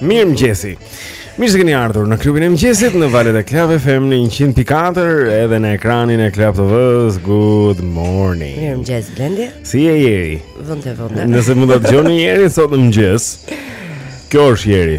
Mirë mëngjesi Mirë se keni ardhur në klubin e mëngjesit Në valët e Club FM në 100.4 Edhe në ekranin e Club TV-së Good morning Mirëmëngjes, Blendi Si je Jeri Vënde, vënde Nëse mund ta dëgjoni Jerin, sot në mëngjes Kjo është Jeri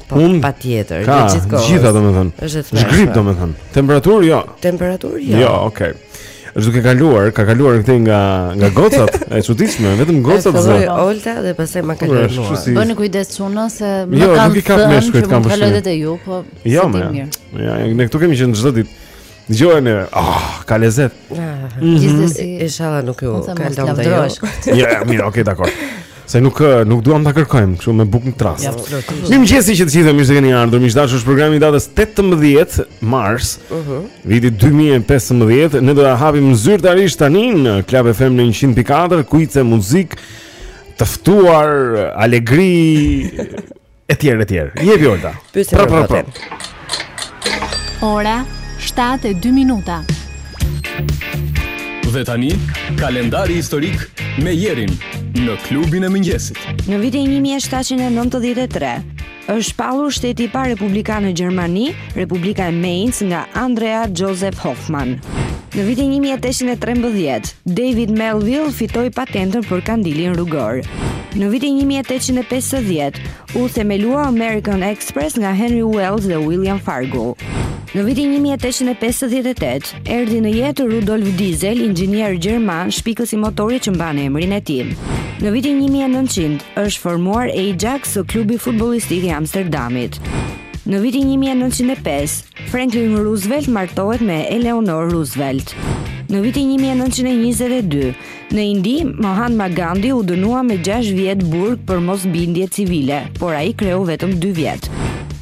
Po, Unë patjetër, ka, gjithë kohën. Gjithë domethën. Është thënë. Është grip domethën. Temperaturë jo. Temperaturë jo. Jo, okay. Është duke kaluar, ka kaluar këtej nga nga gocat, e çuditshme, vetëm gocat zë. Është Olta dhe pastaj ma ka, po, kaluar. Bëni kujdes çuna se më jo, kanë. Jo, nuk i kap mesh këtu kam vështirë. Kaloi te ju, po. Jo, më. Ja, ne këtu kemi qenë çdo ditë. Dëgjoj mirë. Ah, ka lezet. Mhm. Gjithsesi, inshallah nuk ju kalon jo. Ja, mirë, okay, dakor. Se nuk eh, nuk duam ta kërkojmë kështu me bukën në trastë. Ja, absolutisht. Mirë mëngjesi që të gjithë mirë se keni ardhur. Miq të dashur është programi i datës 18 mars. Mhm. Uh -huh. Vitit 2015. Ne do ta hapim zyrtarisht tani në Club FM në 104, kuice muzikë, të ftuar, alegri, Etj, etj. Jepi Olta. Pyesja për fatin. Ora 7:02 minuta. Dhe tani, kalendari historik me Jerin në klubin e mëngjesit. Në vitin 1793, është shpallur shteti i parë republikan në Gjermani, Republika e Mainz nga Andrea Joseph Hoffman. Në vitin një mijë e tetëqind e trembëdhjetë, David Melville fitoi patentën për kandilin rrugor. Në vitin një mijë e tetëqind e pesëdhjetë, u themelua American Express nga Henry Wells dhe William Fargo. Në vitin 1858, erdhi në jetë Rudolf Diesel, inxhinier gjerman, shpikës i motorit që mban emrin e tij. Në vitin 1900 është formuar Ajax, klubi futbollistik i Amsterdamit. Në vitin 1905, Franklin Roosevelt martohet me Eleanor Roosevelt. Në vitin 1922, në Indi, Mahatma Gandhi u dënua me 6 vjet burg për mosbindje civile, por ai kreu vetëm 2 vjet.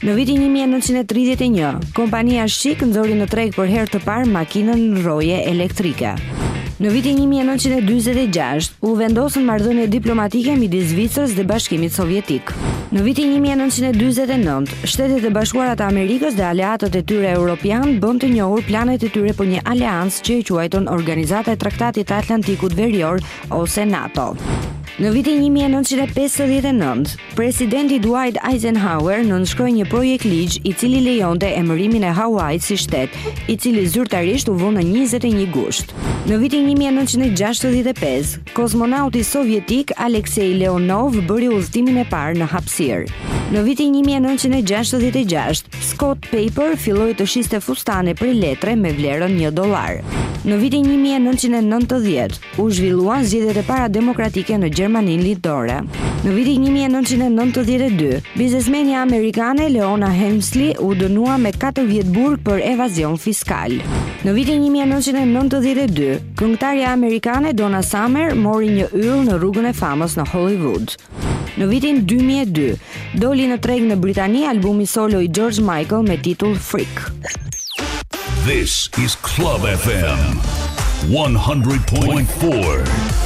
Në vitin 1931, kompania Schick nxori në treg për herë të parë makinën e rrojës elektrike. Në vitin 1946, u vendosën marrëdhënie diplomatike midis Zvicrës dhe Bashkimit Sovjetik. Në vitin një mijë e nëntëqind e dyzet e nëntë, Shtetet e Bashkuara të Amerikës dhe aleatët e tyre europianë bënë të njohur planet e tyre për një aleancë që e quajtën Organizata e Traktatit të Atlantikut Verior ose NATO. Në vitin 1959, presidenti Dwight Eisenhower nënshkroi një projektligj i cili lejonte emërimin e Hawaiit si shtet, i cili zyrtarisht u bë në 21 gusht. Në vitin 1965, Kozmonauti sovjetik Alexei Leonov bëri udhëtimin e parë në hapësirë. Në vitin 1966, Scott Paper filloi të shiste fustane prej letre me vlerën 1 dollar. Në vitin 1990, u zhvilluan zgjedhjet e para demokratike në Gjermaninë Lindore. Në vitin 1992, biznesmenja amerikane Leona Helmsley u dënua me 4 vjet burg për evazion fiskal. Në vitin 1992, Këngëtarja amerikane Donna Summer mori një yll në rrugën e famës në Hollywood. Në vitin 2002, doli në treg në Britani albumi solo i George Michael me titull Freak. This is Club FM 100.4.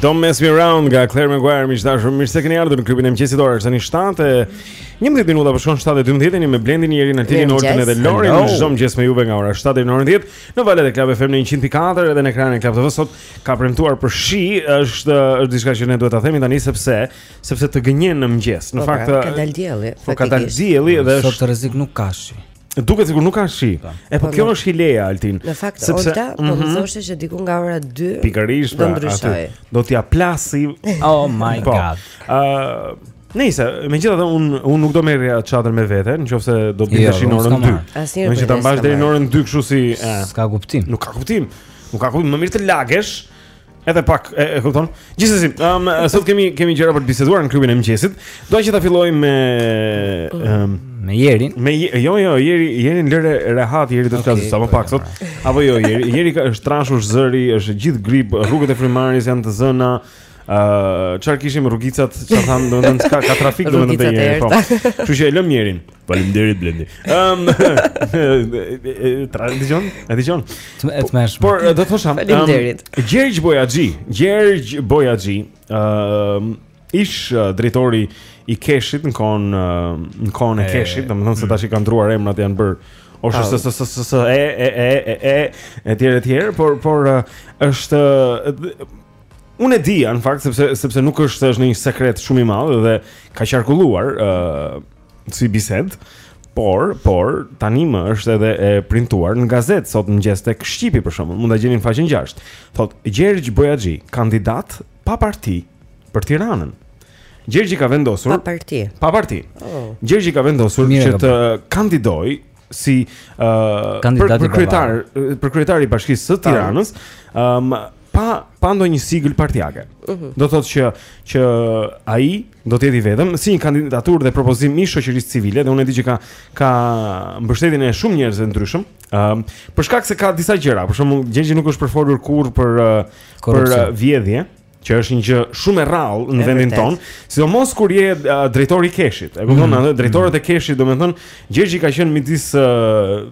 Don't mess me around nga Clare Maguire, miq të dashur, mirë se keni ardhur në klubin e mëngjesit. Ora është tani 7 e 11 minuta, po shkon 7:12 jeni me Blendin, Jerin, Altin, Oltën dhe Lorin. Ne jemi gjithë me juve nga ora 7 deri në orën 10 në valët e Club FM në 104 edhe në ekranin e Club TV sot ka premtuar për shi, është është diçka që ne duhet ta themi tani sepse sepse të gënjen në mëngjes. Në po, fakt, pra, ka dal dielli. Po ka dal dielli dhe është sot rrezik nuk ka shi. Duket sikur nuk ka shi. Po. E po, po kjo është hileja Altin. Në fakt sepse, Olta po më mhm. thoshte që diku nga ora 2 pikërisht do pra, ndryshoj. Do t'ja plasi. Oh my po. god. Ë uh, Nëse, megjithatë un un nuk do merr çadër me vete, nëse do bjerë jo, në orën 2. Po që ta mbash deri në orën 2 kështu si s'ka kuptim. Nuk ka kuptim. Nuk ka kuptim, më mirë të lagesh. Edhe pak, e, e kupton? Gjithsesi, um, sot kemi kemi gjëra për të biseduar në klubin e mëngjesit. Dua që ta fillojmë um, me Jerin. Me jo jo, Jeri, Jeri lëre rehat, Jeri do të flasë sa më po, pak sot. Apo jo, Jeri, Jeri ka është trashur zëri, është gjithë grip, rrugët e frymëmarrjes janë të zëna. Ë, uh, çfarë kishim rrugicat, çfarë thamë, domethënë ka ka trafik domethënë te Jeri, po. Kështu që e lëm Jerin. Faleminderit Blendi. Ëm Ta dëgjon? E dëgjon? E tmerrshme. Por do të thosha Faleminderit. Gjergj Bojaxhi, Gjergj Bojaxhi, ëm ish drejtori i Keshit në kohën në kohën e Keshit, domethënë se tash i kanë ndruar emrat janë bër OSHEE e e e e etj etj, por por është Unë e dija, në fakt, sepse sepse nuk është është një sekret shumë i madh dhe ka qarkulluar, ë, si bisedë, por por tanimë është edhe e printuar në gazetë sot në mëngjes tek Shqipi për shembull, mund ta gjeni në faqen 6. Thot Gjergj Bojaxhi, kandidat pa parti për Tiranën. Gjergji ka vendosur pa parti. Pa parti. Oh. Gjergji ka vendosur që të kandidojë si ë uh, për, për kryetar për kryetar i bashkisë së Tiranës, ëm um, pa pa ndonjë sigël partiake. Uh mhm. -huh. Do thotë që që ai do të jetë i vetëm si një kandidaturë dhe propozim i shoqërisë civile dhe unë e di që ka ka mbështetjen e shumë njerëzve të ndryshëm. Ëm um, për shkak se ka disa gjëra, për shembull, Gjergji nuk është përfolur kurrë për uh, për uh, vjedhje, që është një gjë shumë e rrallë në vendin tonë, sidomos kur je uh, drejtori i KESH-it. E kupton, mm. drejtorët e mm. KESH-it, domethënë, Gjergji ka qenë midis uh,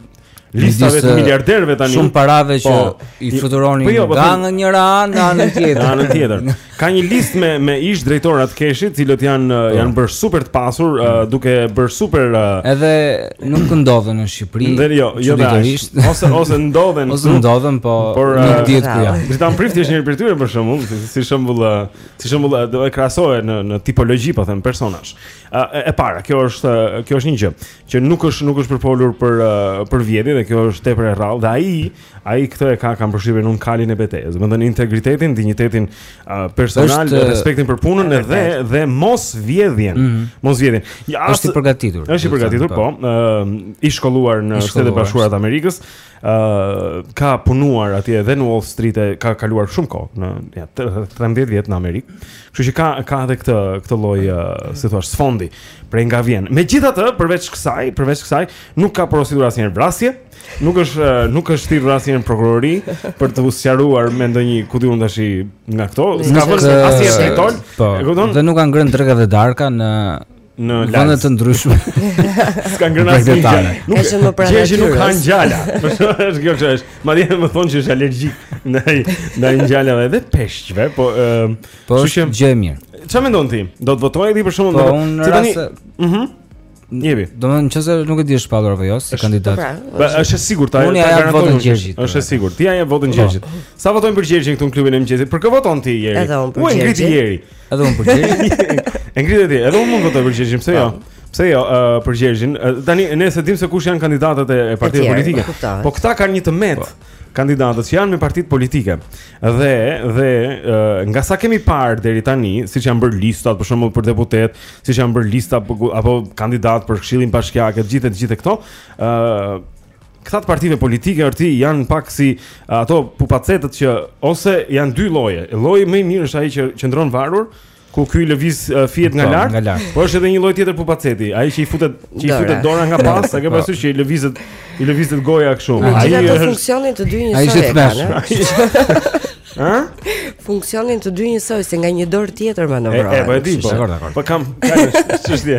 listave të miliarderëve tani. Shumë parave po, që i fluturonin po jo, po, nga në njëra anë në anën tjetër. Në anën tjetër. Ka një listë me me ish-drejtorat e KESH-it, të cilët janë po. janë bërë super të pasur, uh, duke bërë super uh, edhe Nuk ndodhen në Shqipëri. Ndër jo, jo dashurish. Ose ose ndodhen. Ose ndodhen, po por, nuk uh, dihet ku janë. Dritan Prifti është një prej tyre për shembull, si, si shembull, uh, si shembull uh, do e krahasoja në në tipologji, po them personazh. E, e para, kjo është kjo është një gjë që nuk është nuk është përfolur për për vjedhje dhe kjo është tepër e rrallë dhe ai Ai këtë e ka kam përshtypjen unë kalin e betejës. Domethënë integritetin, dinjitetin uh, personal, është, respektin për punën e, dhe dhe mosvjedhjen. Mm -hmm. Mosvjedhjen. Ja, është i përgatitur. Është i përgatitur, po. po. Ë uh, i shkolluar në Shtetet e Bashkuara të Amerikës. Ë uh, ka punuar atje edhe në Wall Street, e, ka kaluar shumë kohë në ja, 13 vjet në Amerikë. Kështu që ka ka edhe këtë këtë lloj, uh, si thua, sfondi prej nga vjen. Megjithatë, përveç kësaj, përveç kësaj, nuk ka porositur asnjëherë vrasje. Nuk është nuk është thirrur asnjëherë në prokurori për të u sqaruar me ndonjë ku diun tash nga këto, s'ka vënë asnjë tritol. Po. E kupton? Dhe nuk ka ngrënë dreka dhe darka në në vende të ndryshme. S'ka ngrënë asnjë gjë. Nuk është më pranë. Gjëja nuk ha ngjala. Është kjo që është. Madje më thonë që është alergjik ndaj ndaj ngjallave dhe peshqve, po ëm po, kështu që gjë e mirë. Çfarë mendon ti? Do të votoje ti për shkakun? Po, unë rase. Mhm. Njevi. Domethënë nëse nuk e di, është shpallur apo jo si kandidat. Pra, pra, është e sigurt ai. Unë ja jap votën Gjergjit. Është e sigurt. Ti ja jap votën po. Gjergjit. Sa votojnë për Gjergjin këtu në klubin e mëngjesit? Për kë voton ti Jeri? Edhe unë për Gjergjin. Jeri. Edhe unë për Gjergjin. E ngritë ti. Edhe unë mund të votoj për Gjergjin, pse jo? Po. Pse jo, për Gjergjin. Tani ne s'e dimë se kush janë kandidatët e partive politike. Po këta kanë një të metë. Po. kandidatët që janë me partitë politike. Dhe dhe e, nga sa kemi parë deri tani, siç janë bërë listat për shembull për deputetë, siç janë bërë lista për, ku- apo kandidatë për këshillin bashkiak, të gjithë e të gjithë këto, ë këta të partive politike, Arti, janë pak si ato pupacetët që ose janë dy lloje. Lloji më i mirë është ai që qëndron varur, Ku ky lëviz uh, fijet nga po, lart? Nga lart. Po është edhe një lloj tjetër pupaceti, ai që i futet, që i futet dora nga pas, a ke po. parasysh që i lëvizet, i lëvizet goja kështu. Ai është në funksionin të dy njësoj. Ai është tmerrshëm. Ë? Funksionojnë të dy njësoj se nga një dorë tjetër manovrohet. Po e di, po. Dakor, dakor. Po kam, ç'është?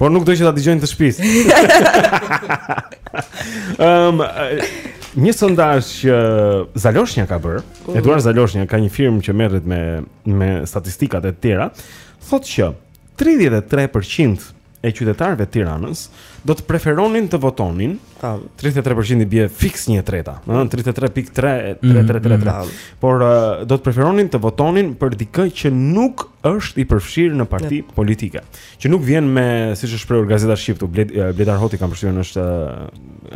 Por nuk do që ta dëgjojnë të shpis. Ëm um, një sondazh që Zaloshnja ka bër, mm. Eduard Zaloshnja ka një firmë që merret me me statistikat e tjera, thotë që 33% e qytetarëve të Tiranës do të preferonin të votonin. Tam. 33% i bie fiks 1/3, do të 33.33333. Por uh, do të preferonin të votonin për dikë që nuk është i përfshirë në parti yep. politike. Që nuk vjen me, siç është shprehur Gazeta Shqip tu, Bled, Bledar Hoti kam përshtypjen është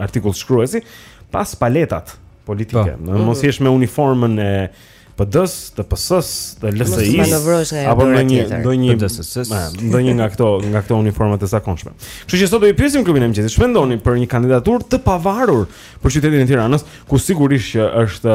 artikull shkruesi, pa spaletat politike. Po. Në mos mhm. jesh me uniformën e PD-s, të PS-s, të LSI-s apo në një ndonjë ndonjë nga këto nga këto uniforma të zakonshme. Kështu që sot do i pyesim klubin e mëngjesit, çfarë mendoni për një kandidaturë të pavarur për qytetin e Tiranës, ku sigurisht që është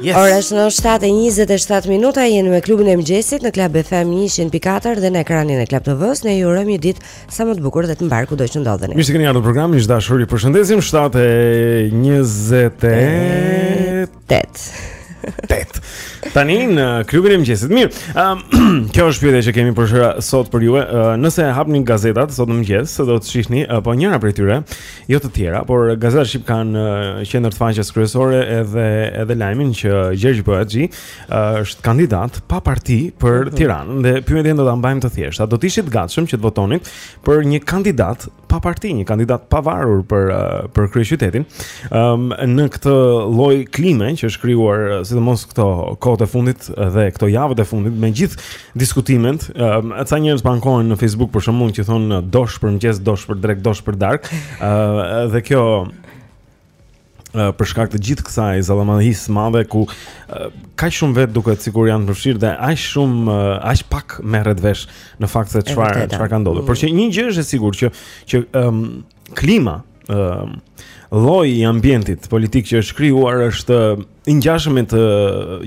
Yes. Ora shënon 7:27 minuta jeni me klubin e mëngjesit në Club FM 100.4 dhe në ekranin e Club TV-s ne ju urojmë një ditë sa më të bukur dhe të mbar kudo që ndodheni. Mirë se keni ardhur në program, miq të dashur, ju përshëndesim 7:20. 8. 8. Tani në klubin e mëngjesit. Mirë. Ëm um, kjo është pyetja që kemi për sot për ju. Uh, nëse hapni gazetat sot në mëngjes, do të shihni uh, po njëra prej tyre, jo të tjera, por gazeta Shqip ka në uh, qendër të faqes kryesore edhe edhe lajmin që Gjergj Bojaxhi uh, është kandidat pa parti për mhm. Tiranën dhe pyetjen do ta mbajmë të thjeshtë. A do të ishit të gatshëm që të votonit për një kandidat pa parti, një kandidat pavarur për eh, për kryeqytetin. Ëm ehm, um, në këtë lloj klime që është krijuar eh, sidomos këto kohët e fundit dhe këto javët e fundit me gjithë diskutimet, ëm ehm, ca njerëz tankohen në Facebook për shembull që thonë dosh për mëngjes, dosh për drek, dosh për dark. Ë uh, eh, dhe kjo për shkak të gjithë kësaj zallamahis së madhe ku kaq shumë vet duket sikur janë përfshirë dhe aq shumë aq pak merret vesh në fakt se çfarë çfarë ka ndodhur. Por që një gjë është e sigurt që që um, klima um, lloji i ambientit politik që është krijuar është i ngjashëm me të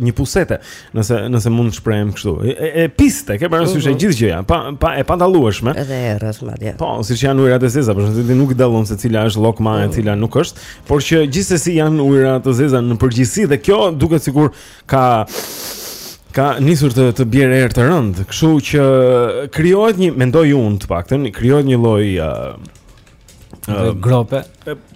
një pusete, nëse nëse mund të shprehem kështu. E, e, e piste, ke parasysh e mhm. gjithë gjëja, pa pa e padallueshme. Edhe errës madje. Po, siç janë ujërat e zeza, por nëse ti nuk i dallon se cila është llokma e mhm. cila nuk është, por që gjithsesi janë ujëra të zeza në përgjithësi dhe kjo duket sikur ka ka nisur të të bjerë erë të rënd, kështu që krijohet një mendoj unë të paktën, krijohet një lloj uh, uh, grope.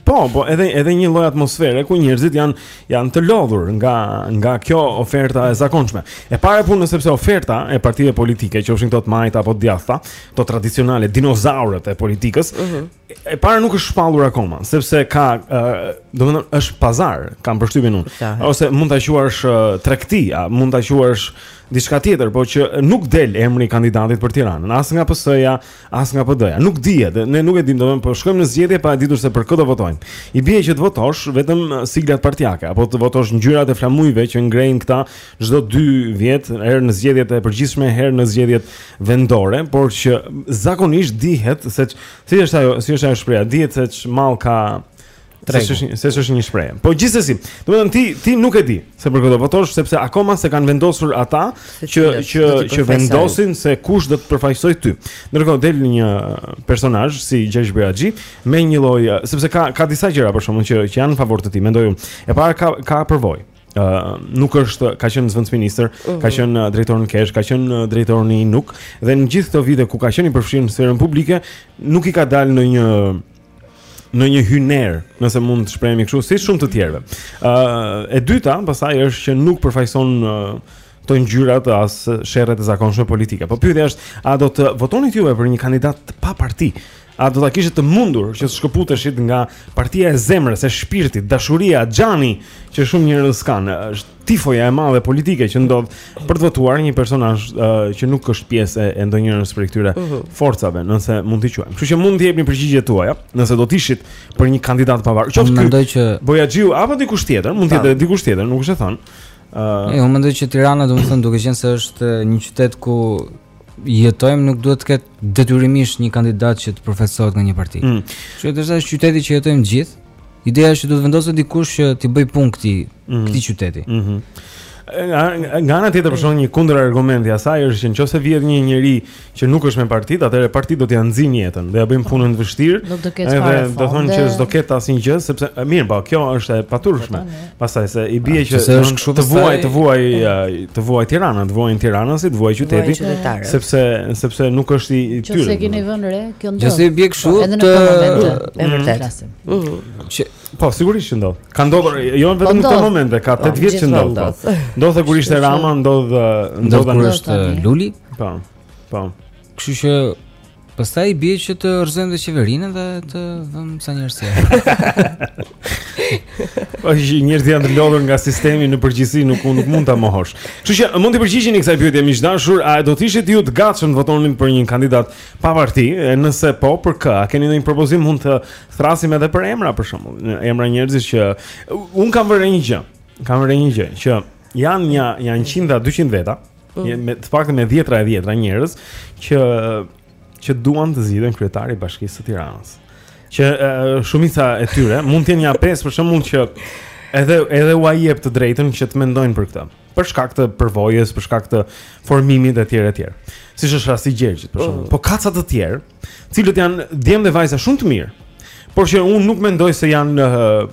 Po, po, edhe edhe një lloj atmosfere ku njerëzit janë janë të lodhur nga nga kjo oferta e zakonshme. E para punë sepse oferta e partive politike, qofshin këto të majta apo të djathta, këto tradicionale dinozaurët e politikës, uh mhm. -huh. e para nuk është shpallur akoma, sepse ka, uh, domethënë është pazar, kam përshtypjen unë, ose mund ta quash uh, tregti, a mund ta quash diçka tjetër, por që nuk del emri i kandidatit për Tiranën, as nga PS-ja, As nga PD-ja. Nuk dihet, ne nuk e dimë, domethënë po shkojmë në zgjedhje pa e ditur se për kë do votojmë. I bie që të votosh vetëm siglat partiake apo të votosh ngjyrat e flamujve që ngrejnë këta çdo 2 vjet, herë në zgjedhjet e përgjithshme, herë në zgjedhjet vendore, por që zakonisht dihet se si është ajo, si është ajo shprehja, dihet se ç'mall ka Se është një, se është një shprehje. Po gjithsesi, domethënë ti ti nuk e di se për kë do votosh sepse akoma s'e kanë vendosur ata që që që, që vendosin se kush do të përfaqësojë ty. Ndërkohë del një personazh si Gjergj Bojaxhi me një lloj sepse ka ka disa gjëra për shembull që që janë në favor të tij, mendoj unë. E para ka ka përvojë. Ë uh, nuk është ka qenë zëvendës ministër, uh -huh. ka mhm. qenë drejtor në KESH, ka qenë drejtor në nuk dhe në gjithë këto vite ku ka qenë i përfshirë në sferën publike, nuk i ka dalë ndonjë ndonjë hyner, nëse mund të shprehemi kështu, si shumë të tjerëve. Ë uh, e dyta, pastaj është që nuk përfaqëson uh, këto ngjyrat as sherret e zakonshme politike. Po pyetja është, a do të votonit ju për një kandidat të pa parti? A do ta kishit të mundur që të shkëputeshit nga partia e zemrës, e shpirtit, dashuria, xhani që shumë njerëz kanë? Është tifoja e madhe politike që ndodh për të votuar një personazh uh, që nuk është pjesë e ndonjërës prej këtyre uh mhm. -huh. forcave, nëse mund t'i quajmë. Kështu që mund të jepni përgjigjet tuaja, nëse do të ishit për një kandidat të pavarur. Qoftë ky. Gjergj Bojaxhiu apo dikush tjetër, mund të jetë dikush tjetër, nuk është e thënë. Ëh, uh, jo, mendoj që Tirana, domethënë, duke qenë se është një qytet ku jetojmë nuk duhet të ketë detyrimisht një kandidat që të përfaqësohet nga një parti. Mm. Se është qyteti që jetojmë gjithë. Ideja është që duhet vendoset dikush që t'i bëjë punë këtij, mm -hmm. këtij qyteti. Mhm. Mm nga nga ana tjetër për shembull një kundërargument i asaj është që nëse vjen një njeri që nuk është me parti, atëherë partitë do t'i nxijnë jetën, do ia bëjnë punën të vështirë. Do të ketë fare. Edhe do thonë që s'do ketë asnjë gjë sepse mirë, po kjo është e paturpshme. Pastaj se i bie pra, që është kështu të vuajë, të vuajë, të vuajë Tirana, të vuajnë tiranasit, të vuajë qyteti, sepse sepse nuk është i tyre. Nëse keni vënë re, kjo ndodh. Nëse i bie kështu, po, është e vërtetë. Mhm. Që po sigurisht që ndodh. Ka ndodhur jo po vetëm në këto momente, ka 8 po, vjet që ndodh. Ndodhte kur ishte Rama, ndodh ndodh kur është Luli. Po. Po. Kështu që pastaj i bie që të rrëzojmë të qeverinë dhe të vëmë ca njerëz të tjerë. Po që njerëzit janë të lodhur nga sistemi në përgjithësi nuk nuk mund ta mohosh. Kështu që mund t'i përgjigjeni kësaj pyetje miq të dashur, a do të ishit ju të gatshëm të votonit për një kandidat Pa parti, e nëse po, për kë? A keni ndonjë propozim mund të thërrasim edhe për emra për shembull, në emra njerëzish që unë kam vënë re një gjë. Kam vënë re një gjë që janë një janë 100 200 veta, mm. një, me të paktën me 10ra e 10ra njerëz që që duan të zgjidhen kryetari i bashkisë së Tiranës. Që shumica e tyre mund të jenë nja pesë për shembull që edhe edhe ua jep të drejtën që të mendojnë për këtë. për shkak të përvojës, për shkak të formimit etj etj. Siç është rasti i Gjergjit për shembull. Po ka ca të tjerë, të cilët janë djem dhe vajza shumë të mirë, por që unë nuk mendoj se janë ë,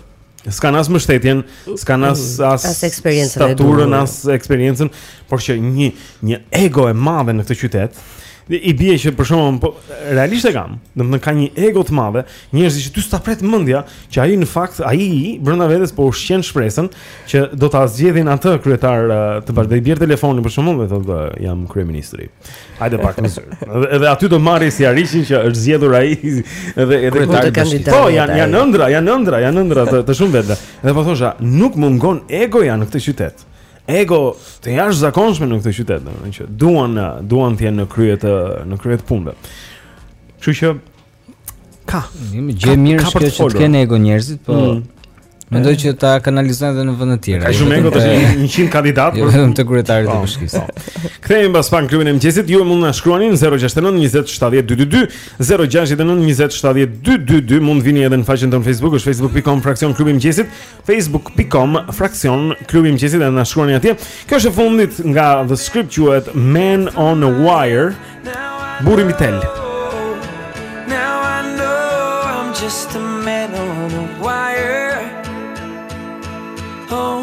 s'kanë as mbështetjen, s'kanë as as, As eksperiencën e staturën, duhur. as eksperiencën, por që një një ego e madhe në këtë qytet. I bie që për shembull, po realisht e kam. Domethënë ka një ego të madhe Njerëz që ty s'ta pret mendja që ai në fakt ai i brenda vetes po ushqen shpresën që do ta zgjedhin atë kryetar eh, të bashkë. Do i bjerë telefoni për shembull dhe thotë eh, jam kryeministri. Hajde pak në zyrë. Edhe, edhe aty do marri sihariqin që është zgjedhur ai edhe edhe Kryetari kryetari. kandidat. Po janë janë ëndrra, janë ëndrra, janë ëndrra të, të shumë vetave. Dhe po thosha, nuk mungon egoja në këtë qytet. Ego të jashtëzakonshme në këtë qytet, domethënë që duan eh, duan të jenë në krye të në krye të punëve. Kështu që Ka. Gjë e mirë është kjo që të kenë ego njerëzit, po mm. Mendoj që ta kanalizojnë edhe në vende të tjera. Ka shumë ego të 100 kandidat jo, për vetëm të kryetarit të po, bashkisë. Po. Kthehemi pas pak në klubin e mëngjesit. Ju mund të na shkruani në 069 20 70 222, 069 20 70 222, mund të vini edhe në faqen tonë Facebook, është facebook.com fraksion klubi i mëngjesit. facebook.com fraksion klubi i mëngjesit dhe na shkruani atje. Kjo është e fundit nga The Script quhet Man on a Wire. Burri mbi tel. Now I know I'm just a man on a wire. Oh.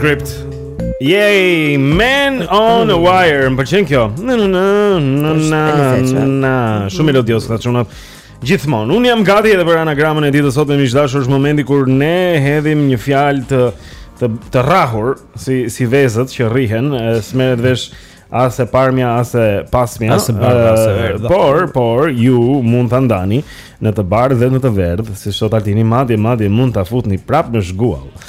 script. Yay, man on a wire. Më pëlqen kjo. Na na na na. Shumë melodiozë këta çunat. Gjithmonë, unë jam gati edhe për anagramën e ditës sot me miq të dashur, është momenti kur ne hedhim një fjalë të të të rrahur si si vezët që rrihen, s'merret vesh as e parmja as e pasmja as e bardha as e verdha por por ju mund ta ndani në të bardhë dhe në të verdhë siç thotë Altini madje madje mund ta futni prapë në zhguall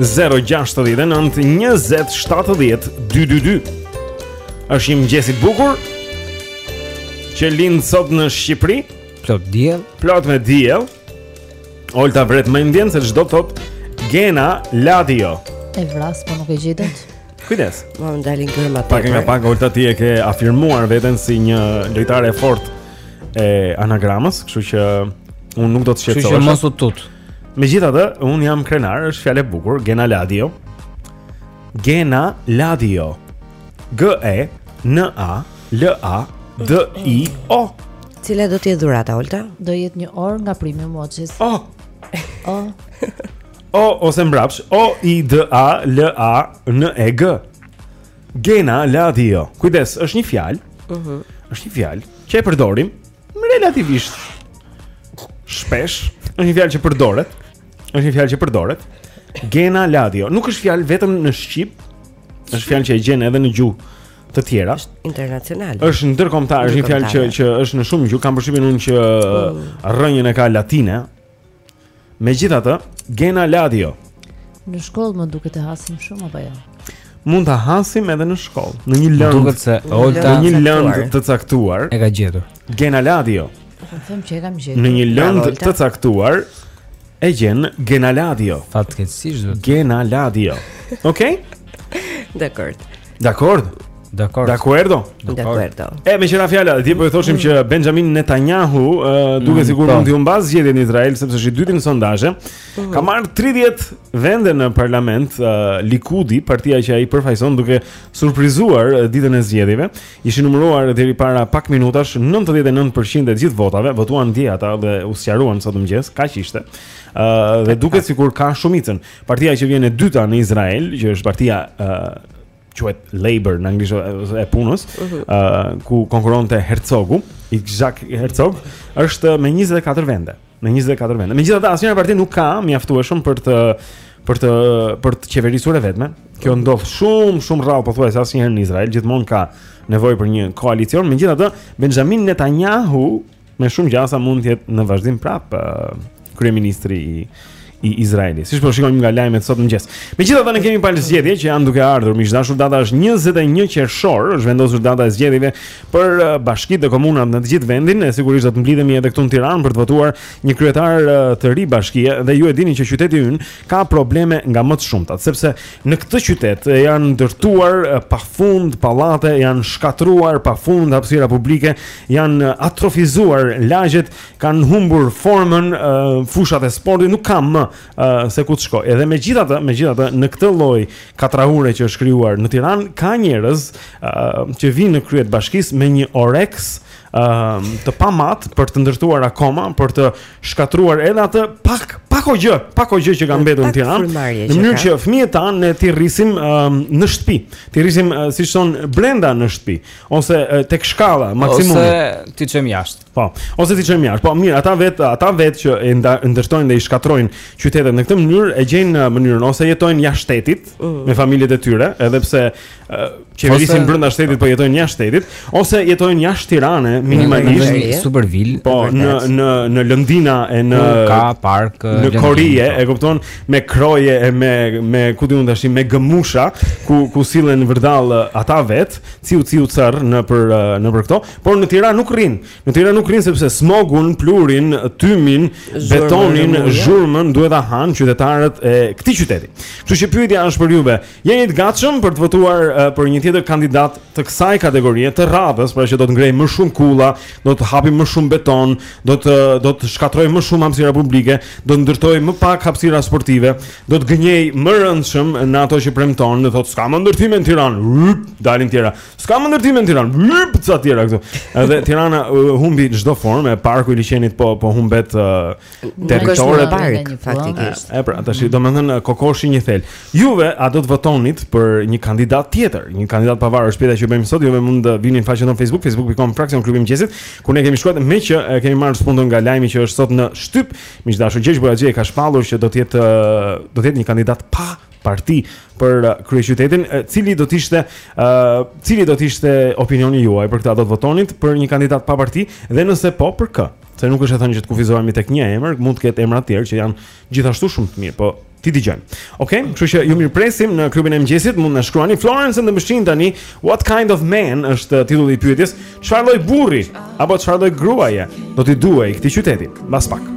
0-6-19-27-12-2 është një mëngjes i bukur që lind sot në Shqipëri plot diell, plot me diell. Olta vret mendjen se ç'do thotë Gena Ladio. E vras po nuk e gjen dot. Kujdes. Më po, i dalin gërmat. Pak nga pak Olta ti e ke afirmuar veten si një lojtare e fortë e anagramës, kështu që unë nuk do të shqetësohesha. Kështu që mos u tut. Megjithatë, un jam krenar, është fjalë e bukur, Gena Ladio. Gena Ladio. G E N A L A D I O. Cila do të jetë dhurata Olta? Do jetë një orë nga Prime Watches. O. O. O ose mbrapsht, O I D A L A N E G. Gena Ladio. Kujdes, është një fjalë. Mhm. Uh -huh. Është një fjalë që e përdorim relativisht shpesh, është një fjalë që përdoret, është një fjalë që përdoret. Gena Ladio, nuk është fjalë vetëm në shqip, është fjalë që e gjen edhe në gjuhë të tjera. Është internacionale. Është ndërkombëtare, është një fjalë që që është në shumë gjuhë, kam përshtypjen unë që mm. rrënjën e ka latine. Megjithatë, Gena Ladio. Në shkollë më duket e hasim shumë apo jo? Mund ta hasim edhe në shkollë, në një lëndë. Duket se Olta në një lëndë të caktuar e ka gjetur. Gena Ladio. Po them që e kam gjetur. Në një lëndë të caktuar e gjen Gena Ladio. Fatkeqësisht. Gena Ladio. Okej? Okay? Dakor. Dakor. Dakor. Dakuerdo. Dakuerdo. E meqë ra fjala, dje po e thoshim që Benjamin Netanyahu duket mm, sikur po. mund të humbasë zgjedhjet në Izrael sepse është i dyti në sondazhe. Mm. Ka marrë 30 vende në parlament Likudi, partia që ai përfaqëson duke surprizuar ditën e zgjedhjeve. Ishin numëruar deri para pak minutash 99% e të gjithë votave, votuan dje ata dhe u sqaruan sot në mëngjes, kaq ishte. Ëh dhe duket sikur ka shumicën. Partia që vjen e dyta në Izrael, që është partia quhet labor në anglisht e punës, ë mhm. uh -huh. uh, ku konkurronte Herzogu, Yitzhak Herzog, është me 24 vende. Me 24 vende. Megjithatë asnjëra parti nuk ka mjaftueshëm për të për të për të qeverisur e vetme. Kjo ndodh shumë shumë rrallë pothuajse asnjëherë në Izrael, gjithmonë ka nevojë për një koalicion. Megjithatë Benjamin Netanyahu Me shumë gjasa mund të jetë në vazhdim prap uh, kryeministri i i Izraelit. Siç po shikojmë nga lajmet sot në mëngjes. Megjithatë ne kemi palë zgjedhje që janë duke ardhur. Miq të dashur, data është 21 qershor, është vendosur data e zgjedhjeve për uh, bashkitë dhe komunat në të gjithë vendin. Ne sigurisht do të mblidhemi edhe këtu në Tiranë për të votuar një kryetar uh, të ri bashkie dhe ju e dini që qyteti ynë ka probleme nga më të shumtat, sepse Në këtë qytet janë ndërtuar pafund pallate, janë shkatërruar pafund hapësira publike, janë atrofizuar lagjet, kanë humbur formën fushat e sportit, nuk ka më se ku të shkojë. Edhe megjithatë, megjithatë në këtë lloj katrahure që është krijuar në Tiranë ka njerëz që vijnë në krye të bashkisë me një oreks um, të pamatë për të ndërtuar akoma, për të shkatërruar edhe atë pak pakogjë, pakogjë që ka mbetur në Tiranë. Në mënyrë që fëmijët tanë ne t'i rrisim um, në shtëpi. T'i rrisim uh, siç thonë brenda në shtëpi ose uh, tek shkalla maksimumi. Ose t'i çojmë jashtë. Po. Ose t'i çojmë jashtë. Po mirë, ata vetë ata vetë që e ndërtojnë dhe i shkatërrojnë qytetet në këtë mënyrë e gjejnë uh, mënyrën ose jetojnë jashtë shtetit mm. me familjet e tyre, edhe pse qeverisin brenda shtetit, po jetojnë jashtë shtetit, ose jetojnë jashtë Tirane minimalisht në supervila. Po në në në lëndina e në ka park në korije, po. e kupton, me kroje e me me ku di unë tash me gëmusha ku ku sillen vërdall ata vetë, ciu ciu cër nëpër nëpër këto, por në Tiranë nuk rrinë. Në Tiranë nuk rrinë sepse smogun, pluhurin, tymin, betonin, zhurmën duhet ta hanë qytetarët e këtij qyteti. Kështu që pyetja është për juve, Jeni të gatshëm për të votuar uh, për një tjetër kandidat të kësaj kategorie të radhës, pra që do të ngrejë më shumë kulla, do të hapë më shumë beton, do të do të shkatërrojë më shumë hapësira publike, do të ndërtojë më pak hapësira sportive, do të gënjejë më rëndshëm në ato që premton, do thotë s'ka më ndërtime në Tiranë, dalin tjera. S'ka më ndërtime në Tiranë, yp ca tjera këtu. Edhe Tirana uh, humbi çdo formë, parku i liqenit po po humbet uh, territoret park faktikisht. E pra, tash domethënë mm. kokoshi një thelë. Juve a do të votonit për një kandidat tjetër, një kandidat të pavarur është pyetja që bëjmë sot, juve mund të vini në faqen tonë Facebook, facebook.com fraksion klubi i mëngjesit, ku ne kemi shkruar meqë e kemi marrë spunton nga lajmi që është sot në shtyp, miq të dashur Gjergj Bojaxhi e ka shpallur që do të jetë do të jetë një kandidat pa parti për kryeqytetin, cili do të ishte, ë, uh, cili do të ishte opinioni juaj për këtë a do të votonit për një kandidat pa parti dhe nëse po për kë? Se nuk është e thënë që të kufizohemi tek një emër, mund të ketë emra të tjerë që janë gjithashtu shumë të mirë, po t'i dëgjojmë. Okej, okay? kështu që ju mirëpresim në klubin e mëngjesit, mund të na shkruani Florence and the Machine tani, what kind of man është titulli i pyetjes? Çfarë lloj burri apo çfarë lloj gruaje do t'i duhej këtij qyteti? Mbas pak.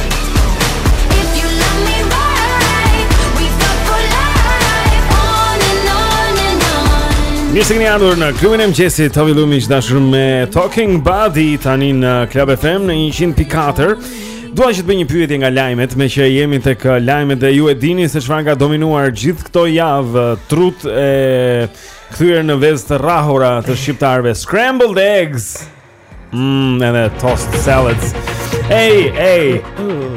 Mirë se keni ardhur në klubin e mëngjesit Tove Lo miq të dashur me Talking Body Tani në Club FM në 100.4 Dua që të bëj një pyetje nga lajmet Meqë jemi tek lajmet dhe ju e dini Se çfarë ka dominuar gjithë këto javë Trutë e kthyer në vezë të rrahura të shqiptarëve Scrambled eggs Mmm, and tossed salads. Ej, ej.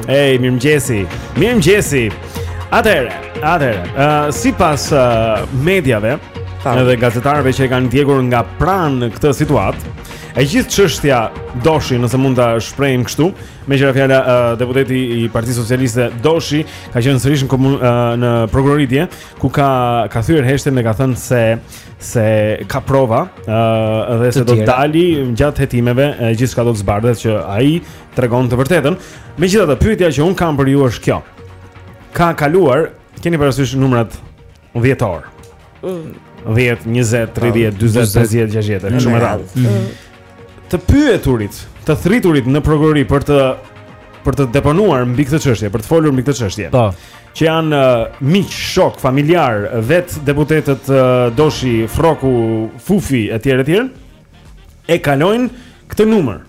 Ej, mirëmëngjesi. Mirëmëngjesi. Atëherë, atëherë, ë uh, sipas uh, mediave, edhe gazetarëve që e kanë ndjekur nga pranë këtë situatë, e gjithë çështja Doshi, nëse mund ta shprehim kështu, meqë ra fjala uh, deputeti i Partisë Socialiste Doshi ka qenë sërish në komun, uh, në prokurori dje ku ka ka thyer heshtjen dhe ka thënë se uh, se ka prova ë uh, dhe se do të dali gjatë hetimeve gjithçka do të zbardhet që ai tregon të vërtetën. Megjithatë, pyetja që unë kam për ju është kjo. Ka kaluar, keni parasysh numrat dhjetorë. Mm. 10, 20, 30, 40, 50, 60, e me radhë. të pyeturit, të thirrurit në prokurori për të për të deponuar mbi këtë çështje, për të folur mbi këtë çështje. Po. Që janë uh, miq, shokë, familjarë, vetë deputetët uh, Doshi, Frroku, Fufi etj etj. E kalojnë këtë numër.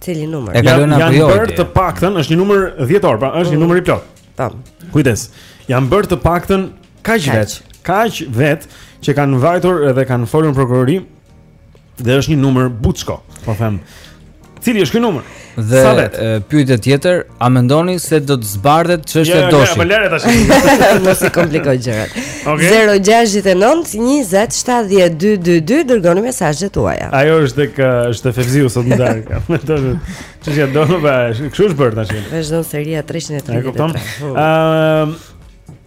Cili numër? E kalojnë apo jo? Janë bërë të paktën, është një numër dhjetor, pra është një mm. numër i plotë. Po. Kujdes. Janë bërë të paktën kaq vetë, kaq vetë që kanë vajtur edhe kanë folur në prokurori Dhe është një numër buçko, po them. Cili është ky numër? Dhe pyetja tjetër, a mendoni se do të zbardhet çështja e Doshit? Ja, ja, ja, tash. Mos i kompliko gjërat. Okay. 069 20 70 222 dërgoni mesazhet tuaja. Ajo është tek është Fevziu sot në darkë. Mendoni çështja do të bëj. Kështu është bërë tash. Vazhdon seria 333. Ëm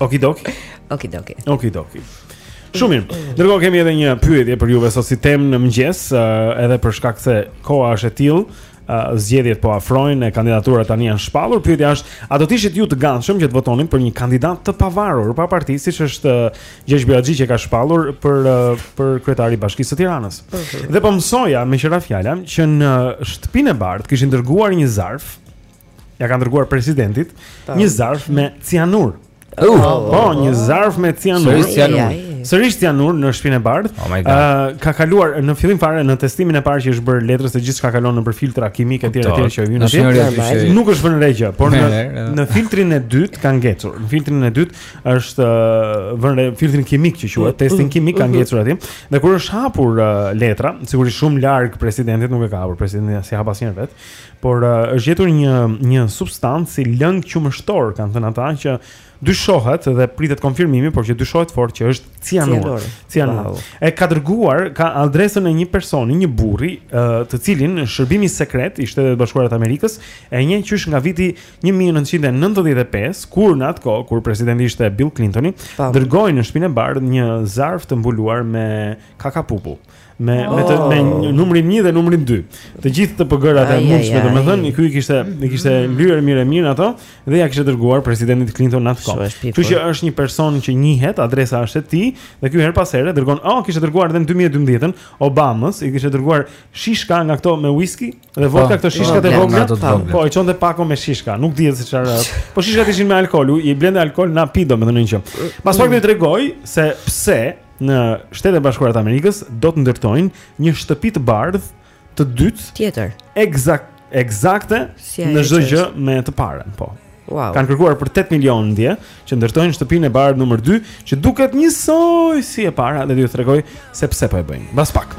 Okidoki. Okidoki. Okidoki. Shumë mirë. Ndërkohë kemi edhe një pyetje për juve sot si temë në mëngjes, uh, edhe për shkak se koha është e tillë, uh, zgjedhjet po afrojnë, kandidaturat tani janë shpallur. Pyetja është, a do të ishit ju të gatshëm që të votonit për një kandidat të pavarur, pa parti, siç është uh, Gjergj Bojaxhi që ka shpallur për uh, për kryetari i Bashkisë së Tiranës. Uh -huh. Dhe po mësoja meqë ra fjala që në Shtëpinë e Bardhë kishin dërguar një zarf I kanë dërguar presidentit një zarf me cianur. Oh, oh, oh, oh, një zarf me cianur. Sërish cianur. Sërish cianur në Shpinë e Bardhë. Oh my god. Uh, ka kaluar në fillim fare në testimin e parë që është bërë letrës se gjithçka kalon nëpër filtra kimikë etj etj që hyn atje. Nuk është vënë re gjë, por në në filtrin e dytë ka ngecur. Në filtrin e dytë është vënë re filtrin kimik që quhet mm, testin mm, kimik ka mm, ngecur atje. Dhe kur është hapur uh, letra, sigurisht shumë larg presidentit nuk e ka hapur, presidenti s'i hap asnjëherë vetë. por uh, është gjetur një një substancë si lëng qumështor, kanë thënë ata që dyshohet dhe pritet konfirmimi, por që dyshohet fort që është cianur. Cianur. Wow. E ka dërguar ka adresën e një personi, një burri, uh, të cilin shërbimi sekret i Shteteve të Bashkuara të Amerikës e njeh qysh nga viti 1995, kur në atë kohë kur presidenti ishte Bill Clinton, dërgoi në Shtëpinë e Bardhë një zarf të mbuluar me kakapupu. me oh. me të me oh. numrin 1 dhe numrin 2. Të gjithë të PG-rat e mundshme, domethënë, ky i kishte i kishte mm. lyer mirë mirë ato dhe ja kishte dërguar presidentit Clinton në atë kohë. Kështu që është një person që njihet, adresa është e tij dhe ky herë pas here dërgon, "Oh, kishte dërguar edhe në 2012-ën Obamës, i kishte dërguar shishka nga këto me whisky dhe po. vodka këto shishkat e vogla." Po, i çonte pako me shishka, nuk dihet se çfarë. Po shishkat ishin me alkool, i blende alkool, na pi domethënë një gjë. Pas pak do të tregoj se pse në Shtetet e Bashkuara të Amerikës do të ndërtojnë një shtëpi të bardhë të dytë tjetër. Ekzakt, ekzakte si në çdo gjë me të parën, po. Wow. Kanë kërkuar për 8 milionë dje që të ndërtojnë shtëpinë e bardhë numër 2, që duket njësoj si e para, dhe do t'ju tregoj se pse po e bëjnë. Mbas pak.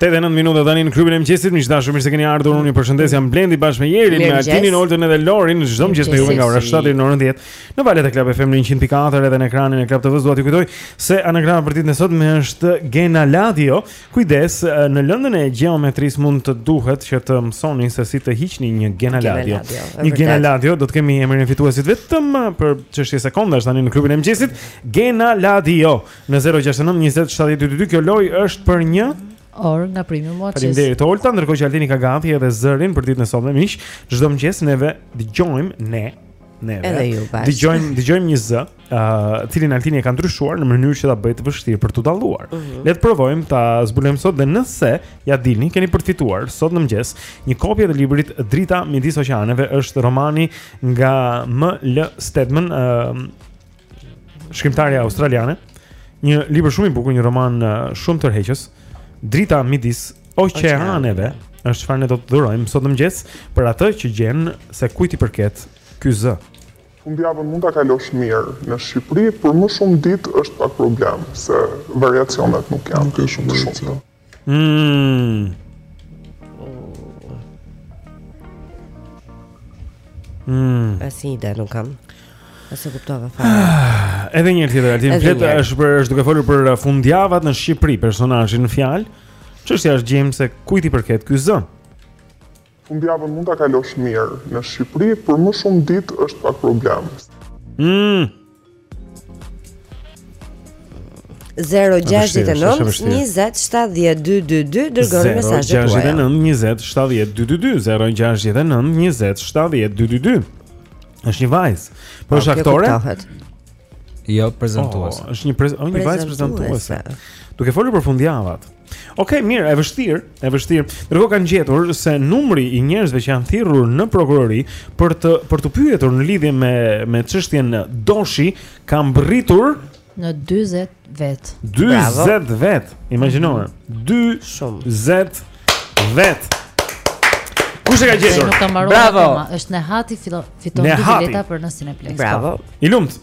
Tetë e nëntë minuta tani në klubin e mëngjesit. Miq të dashur, mirë se keni ardhur Unë ju përshëndes, jam Blendi bashkë me Jerin, me Altinin, Oltën edhe Lorin çdo mëngjes me juve nga ora 7 në orën 10 Në valët e Club FM në 100.4 Edhe në ekranin e Club TV-së. Dua t'ju kujtoj se anagrama për ditën e sotme është Gena Ladio Kujdes, në lëndën e gjeometrisë mund të duhet që të mësoni se si të hiqni një genaladio. Një genaladio do të kemi emrin e fituesit vetëm uh, për çështje sekondash tani në klubin e mëngjesit. Genaladio në 069 20 70 222 kjo lojë është për një orë nga Premium Watches. Faleminderit Olta, ndërkohë që Altini ka gati edhe zërin për ditën e sotme miq, çdo mëngjes neve dëgjojmë ne neve. Edhe ju bash. Dëgjojmë, dëgjojmë një zë. uh, cilin Altini e ka ndryshuar në mënyrë që ta bëjë të vështirë për t'u dalluar. Mm -hmm. Le të provojmë ta zbulojmë sot dhe nëse ja dilni, keni përfituar sot në mëngjes një kopje të librit Drita midis oqeaneve, është romani nga M.L. Stedman, uh, shkrimtarja australiane. Një libër shumë i bukur, një roman uh, shumë tërheqës. Drita midis oqeaneve është çfarë ne do të dhurojmë sot në mëngjes për atë që gjen se kujt i përket ky zë. Fundjavën mund ta kalosh mirë në Shqipëri, por më shumë ditë është pak problem, se variacionet nuk janë të shumë të shumta. Mm. Mm. Asnjë ide nuk kam. As e kuptova fare. Ah, edhe një herë tjetër, Altin Flet është për është duke folur për uh, fundjavat në Shqipëri, personazhi në fjalë. Çështja është të gjejmë se kujt i përket ky zë. Fundjavën mund ta kalosh mirë në Shqipëri, por më shumë ditë është pak problem. Mm. 0-6-9-20-70-2-2-2 Dërgoni mesazhet tuaja 0-6-9-20-7-10-2-2-2 0-6-9-20-7-10-2-2-2 është një vajzë Po është aktore Jo, prezantuese oh, është një, prez oh, një vajzë prezantuese Duke folur për fundjavat Okej, okay, mirë, e vështirë, e vështirë. Ndërkohë kanë gjetur se numri i njerëzve që janë thirrur në prokurori për të për t'u pyetur në lidhje me me çështjen Doshi ka mbërritur në 40 vetë. 40 vetë. Imagjino. 40 vetë. Kush e ka gjetur? Bravo. Është Nehati fiton dy bileta për në Cineplexx. Bravo. Po. I lumtë.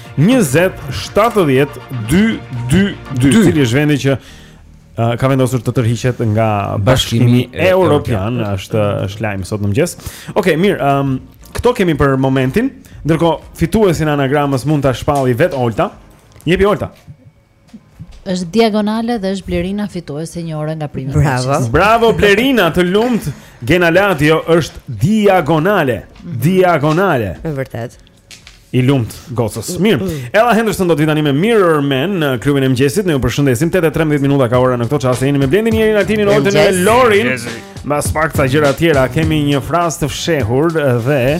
20 70 222 cili është vendi që uh, ka vendosur të tërhiqet nga bashkimi europian është është lajm sot në mëngjes. Okej, okay, mirë, um, këto kemi për momentin. Ndërkohë fituesin e anagramës mund ta shpalli vetë Olta. Jepi Olta. Është diagonale dhe është Blerina fituese një ore nga Prime Bravo. Bravo. Bravo Blerina, të lumtë. Gena Ladio është diagonale. Mm -hmm. Diagonale. Me vërtetë. I lumtë gocës. Mirë. Mm -hmm. Ella Henderson do të vijë tani me Mirror Man në klubin e mëngjesit. Ne ju përshëndesim 8:13 minuta shkon ora në këtë çast. Jeni me Blendin Jerin Altinin Oltën dhe Lorin. Mbas pak ca gjëra të tjera kemi një frazë të fshehur dhe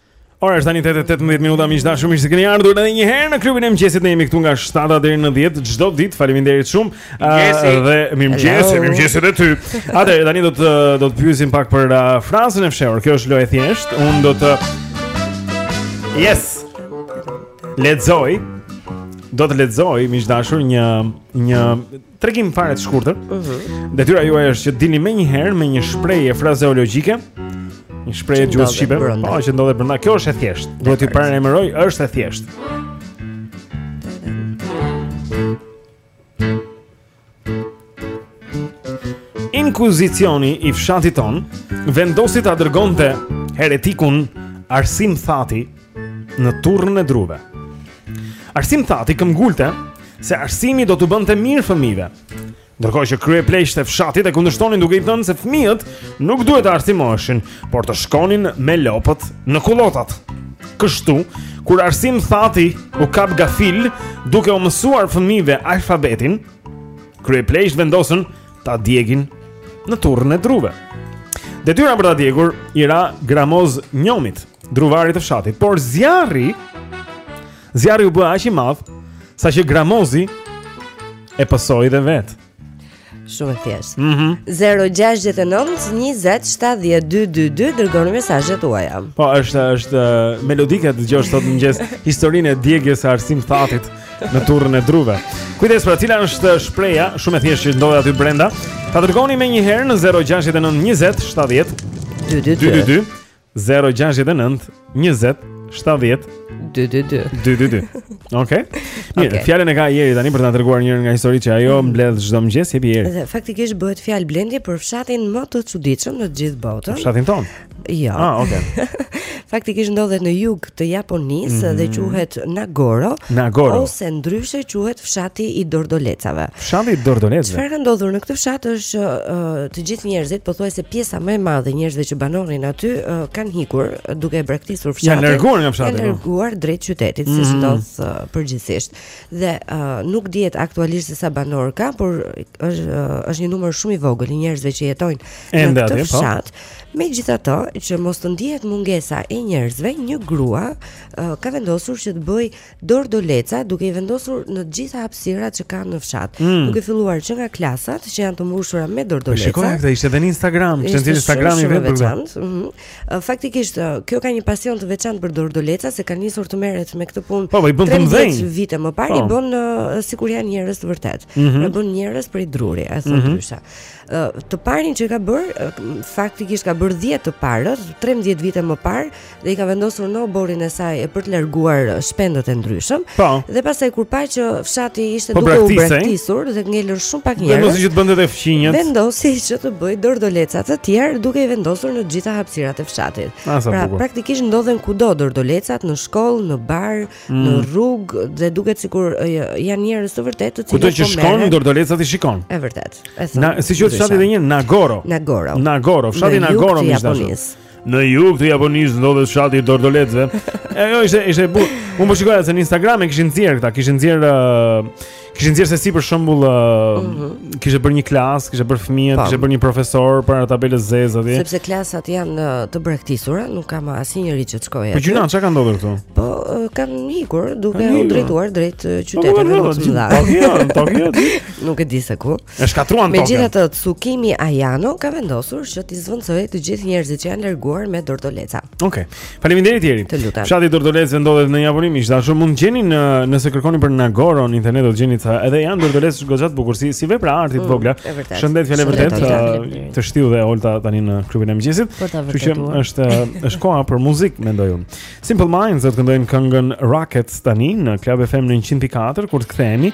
Ora është tani 8:18 minuta miq të dashur mirë se keni ardhur edhe një herë në klubin e mëngjesit ne jemi këtu nga 7 deri në 10 çdo ditë faleminderit shumë uh, dhe mirëmëngjes mirëmëngjes edhe ty atëherë tani do të do të pyesim pak për uh, frazën e fshehur kjo është lojë e thjeshtë unë do t'ju lexoj do të lexoj miq të dashur një një Tregim fare të shkurtër. Ëh. Mm -hmm. Detyra juaj është që dilni menjëherë me një shprehje frazeologjike. Një shprehje e gjuhës shqipe. Po, që ndodhet brenda. Kjo është e thjeshtë. Duhet t'ju paralajmëroj, është e thjeshtë. Inkuizicioni i fshatit tonë vendosi ta dërgonte heretikun Arsim Thati në turrën e druve. Arsim Thati këmbëngulte se arsimi do t'u bënte mirë fëmijëve. Ndërkohë që kryepleqtë e fshatit e kundërshtonin duke i thënë se fëmijët nuk duhet të arsimoheshin, por të shkonin me lopët në kullotat. Kështu, kur Arsim Thati u kap gafil duke u mësuar fëmijëve alfabetin, kryepleqtë vendosën ta djegin në turrën e druve. Detyra për ta djegur i ra Gramoz Njomit. Druvarit të fshatit. Por zjarri zjarri u bë aq i madh sa që gramozi e pësoi dhe vetë. Shumë e thjeshtë. Mm -hmm. 069207222 dërgoni mesazhet tuaja. Po, është është melodike të dëgjosh sot mëngjes historinë e djegjes së Arsim Thatit në turrën e druve. Kujdes pra cila është shprehja, shumë e thjeshtë që ndodhet aty brenda. Ta dërgoni menjëherë në 069207222. 069 20 70 222. 222. Okej. Mirë, Okej. fjalën e ka Jeri tani për të na treguar njërën nga historitë që ajo mbledh çdo mëngjes, jepi Jeri. Dhe faktikisht bëhet fjalë blendi për fshatin më të çuditshëm në të gjithë botën. Fshatin tonë. Jo. Ah, okay. Faktikisht ndodhet në jug të Japonisë dhe quhet Nagoro, Mhm. Nagoro. ose ndryshe quhet fshati i Dordolecave. Fshati i Dordolecave. Çfarë ka ndodhur në këtë fshat është uh, të gjithë njerëzit, pothuajse pjesa më e madhe e njerëzve që banonin aty uh, kanë ikur uh, duke e braktisur fshatin. Janë larguar nga fshati. Janë po. larguar drejt qytetit, mm -hmm. siç mhm. ndodh uh, përgjithsisht. Dhe uh, nuk dihet aktualisht se sa banorë ka, por është uh, është një numër shumë i vogël i njerëzve që jetojnë në këtë po. fshat. Po? Megjithatë, që mos të ndihet mungesa e njerëzve, një grua uh, ka vendosur që të bëjë dordoleca duke i vendosur në të gjitha hapësirat që kanë në fshat. Mm. Duke filluar që nga klasat që janë të mbushura me dordoleca. Shikoj këtë ishte edhe në Instagram, kishte në Instagram i vetë veçantë. Ëh. Mhm. Faktikisht kjo ka një pasion të veçantë për dordolecat se ka nisur të merret me këtë punë. Po, po i bën të mëdhenj. Vite më parë i po. bën sikur janë njerëz të vërtetë. Mm -hmm. bën njerëz prej druri, as mm -hmm. Të parin që ka bërë, faktikisht ka bërë 10 të parët, 13 vite më parë, dhe i ka vendosur në oborrin e saj e për të larguar shpendët e ndryshëm. Po. Dhe pastaj kur pa që fshati ishte po duke u braktisur dhe ngelur shumë pak njerëz. Vendosi që të bënte fqinjët. Vendosi që të bëjë dordoleca të tjerë duke i vendosur në të gjitha hapësirat e fshatit. Ah, pra, bukur. praktikisht ndodhen kudo dordolecat në shkollë, në bar, mm. në rrugë dhe duket sikur janë njerëz të vërtetë të cilët po merren. Kudo që shkon dordolecat i shikon. Është vërtet. Na, si quhet fshati dhe një Nagoro. Nagoro. Nagoro, fshati Nagoro më Në jug të Japonisë ndodhet fshati i Dordolecëve. Ajo ishte ishte e bukur. Unë po shikoja se në Instagram e kishin nxjerr këta, kishin nxjerr uh, kishin nxjerr se si për shembull uh, mm -hmm. kishte bërë një klasë, kishte bërë fëmijët, kishte bërë një profesor para tabelës së zezë atje. Sepse klasat janë uh, të braktisura, nuk ka më asnjeri që të shkojë. Po gjynah, çka ka ndodhur këtu? Po uh, kanë ikur duke u drejtuar drejt uh, po, qyteteve të mëdha. Po, po, po, nuk e di se ku. E shkatruan tokën. Megjithatë, Tsukimi Ayano ka vendosur që t'i zvendësojë të gjithë njerëzit që janë larguar me dordoleca. Okej. Okay. Faleminderit Jeri. Të lutem. Fshati Dordolec vendodhet në Japoni, miq dashur, mund të gjeni nëse kërkoni për Nagoro në internet do të gjeni ca edhe janë dordolec goxha të bukur si si vepra arti të mm, vogla. S'është fjalë vërtet uh, Është Jeri dhe Olta tani në klubin e mëngjesit. Kështu që është është koha për muzikë mendoj unë. Simple Minds do të këndojnë këngën Rockets tani në Club FM në 104 kur të kthehemi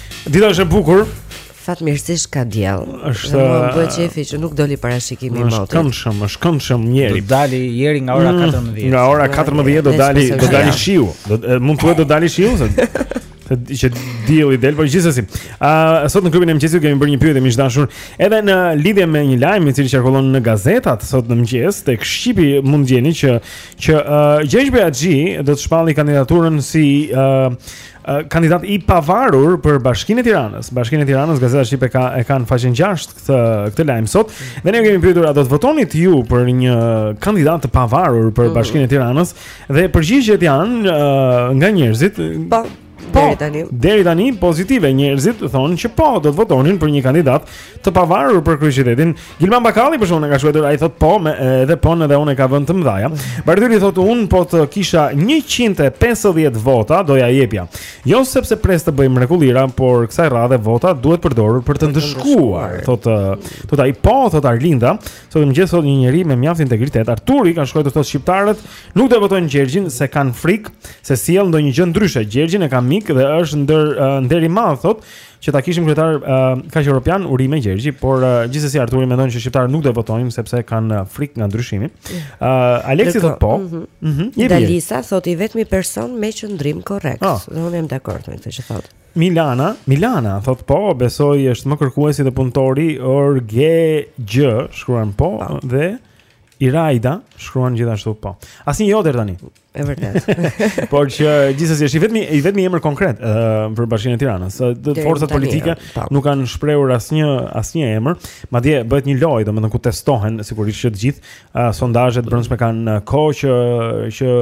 Dita është e bukur. Fatmirësisht ka diell. Është më bëhet qefi që nuk doli parashikimi i motit. Është këndshëm, është këndshëm Jeri. Do dali Jeri nga ora 14. Mm, nga ora 14 do dali, do dali shiu. Domethënë do dali shiu seç dielli del, por gjithsesi. Ë sot në klubin e mëngjesit kemi bërë një pyetje miq dashur, edhe në lidhje me një lajm i cili qarkullon në gazetat sot në mëngjes tek Shqipi mund gjeni që që uh, Gjergj Bojaxhi do të shpalli kandidaturën si uh, kandidat i pavarur për Bashkinë e Tiranës. Bashkinë e Tiranës Gazeta Shqip e ka e ka në faqen 6 këtë këtë lajm sot. Dhe ne ju kemi pyetur a do të votonit ju për një kandidat të pavarur për mhm. Bashkinë e Tiranës dhe përgjigjet janë uh, nga njerëzit. Po, po deri tani. Deri tani pozitive njerëzit thonë që po do të votonin për një kandidat të pavarur për kryeqytetin Gilman Bakalli për shkak na ka shkruar ai thot po me edhe po edhe unë ka vënë të mëdha. Bardhyli thot un po të kisha 150 vota do ja jepja. Jo sepse pres të bëjë mrekullira, por kësaj radhe vota duhet përdorur për të ndëshkuar. Thot thot ai po thot Arlinda, thot Gjergji thot një njeri me mjaft integritet. Arturi ka shkruar thot shqiptarët nuk do votojnë Gjergjin se kanë frikë se sjell ndonjë gjë ndryshe. Gjergjin e kam mik dhe është nder nder i madh thot që ta kishim kryetar uh, kaq europian urime Gjergji, por uh, gjithsesi Arturi mendon që shqiptarët nuk do ta votojnë sepse kanë frikë nga ndryshimi. Ë uh, Aleksi thotë po. Mhm. Mm mm -hmm. Dalisa thotë i vetmi person me qëndrim korrekt. Oh. Dhe unë jam dakord me këtë që thotë. Milana, Milana thot po, besoj është më kërkuesi dhe punëtori Orgesi shkruan po, po. dhe Iraida shkruan gjithashtu po. Asnjë jo deri tani. E vërtet. Por që gjithsesi është i vetmi i vetmi emër konkret ë uh, për Bashkinë e Tiranës. Forcat politike jo, po. nuk kanë shprehur asnjë asnjë emër, madje bëhet një lojë, domethënë ku testohen sigurisht që të gjithë uh, sondazhet e brendshme kanë kohë që që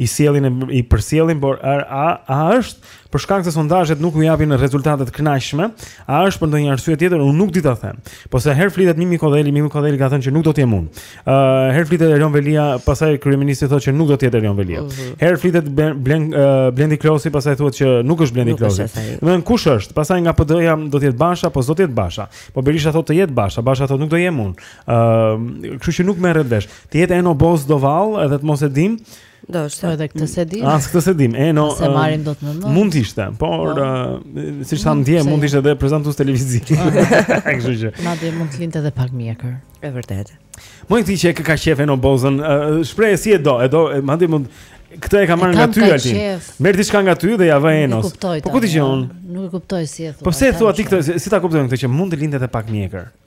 i sjellin i përsjellin, por a a, a është Për shkak se sondazhet nuk u japin rezultate të kënaqshme, a është për ndonjë arsye tjetër, unë nuk di ta them. Po se herë flitet Mimi Kodheli, Mimi Kodheli ka thënë që nuk do të jem unë. Ë, uh, herë flitet Erion Veliaj, pastaj kryeministri thotë që nuk do të jetë Erion Veliaj. Mm -hmm. Herë flitet Blen, uh, Blendi Klosi, pastaj thuhet që nuk është Blendi Klosi. Do të kush është? Pastaj nga PD-ja do të jetë Basha, apo s'do të jetë Basha. Po Berisha thotë të jetë Basha, Basha thotë nuk do jem unë. Ë, uh, kështu që nuk merret vesh. Të jetë Eno Bozdo vallë, edhe të mos e dim. Do është. Po edhe këtë se dim. As këtë se dim. E no. Se marrim dot në mend. Mund të ishte, por po. uh, siç tham dje, mund të ishte edhe prezantues televiziv. Kështu që. Madje mund të linte edhe pak mjekër. E vërtetë. Moj ti që e ke qef Eno bozën, uh, shpreh si e do, e do, madje mund këtë e ka marrë nga ty aty. Merr diçka nga ty dhe ja vë Enos. Po ku ti qenë? Nuk e kuptoj si e thua. Po pse e thua ti këtë? Si ta kuptojmë këtë që mund të linte edhe pak mjekër?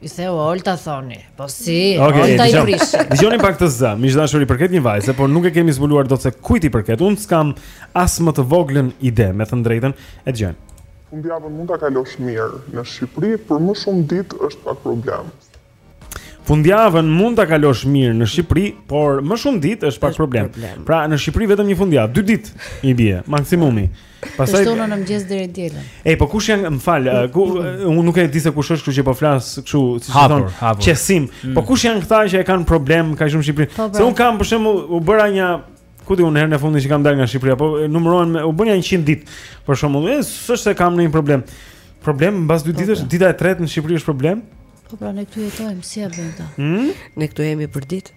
I theu Olta thoni. Po si? Okay, Olta i prish. Dgjoni pak këtë zë. Miq të dashur i përket një vajze, por nuk e kemi zbuluar dot se kujt i përket. Unë s'kam as më të voglën ide, me thënë të drejtën. E dgjojmë. Fundjavën mund ta kalosh mirë në Shqipëri, por më shumë ditë është pak problem. Fundjavën mund ta kalosh mirë në Shqipëri, por më shumë ditë është pak problem. Pra në Shqipëri vetëm një fundjavë, dy ditë i bie maksimumi. Okay. Pastaj Të shtunën në mëngjes deri të dielën. Ej, po kush janë, më fal, eh, ku eh, unë nuk e di se kush është, kështu që po flas kështu, siç e thonë, qesim. Mm. Po kush janë këta që e kanë problem kaq shumë Shqipërinë? Po, se un kam për shembull u bëra një ku di unë herën e fundit që kam dalë nga Shqipëria, po eh, numërohen u bënë nja 100 ditë. Për shembull, s'është se kam ndonjë problem. Problem mbas dy po, ditësh, dita e tretë në Shqipëri është problem? Po pra ne këtu jetojmë, si e bëjmë ta? Mm? Ne këtu jemi për ditë.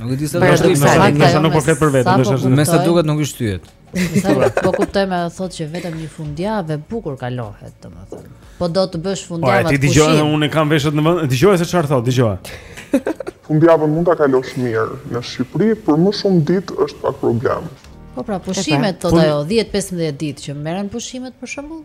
Nuk e di se do të thotë, domethënë nuk po flet për veten, është ashtu. Me sa duket nuk i shtyhet. Po kuptoj me thotë që vetëm një fundjavë bukur kalohet, domethënë. Po do të bësh fundjavë atë. Po ti dëgjoje, unë kam veshët në vend, dëgjoje se çfarë thotë, dëgjoje. Fundjavën mund ta kalosh mirë në Shqipëri, por më shumë ditë është pak problem. Po pra, pushimet thotë ajo, 10-15 ditë që merren pushimet për shembull.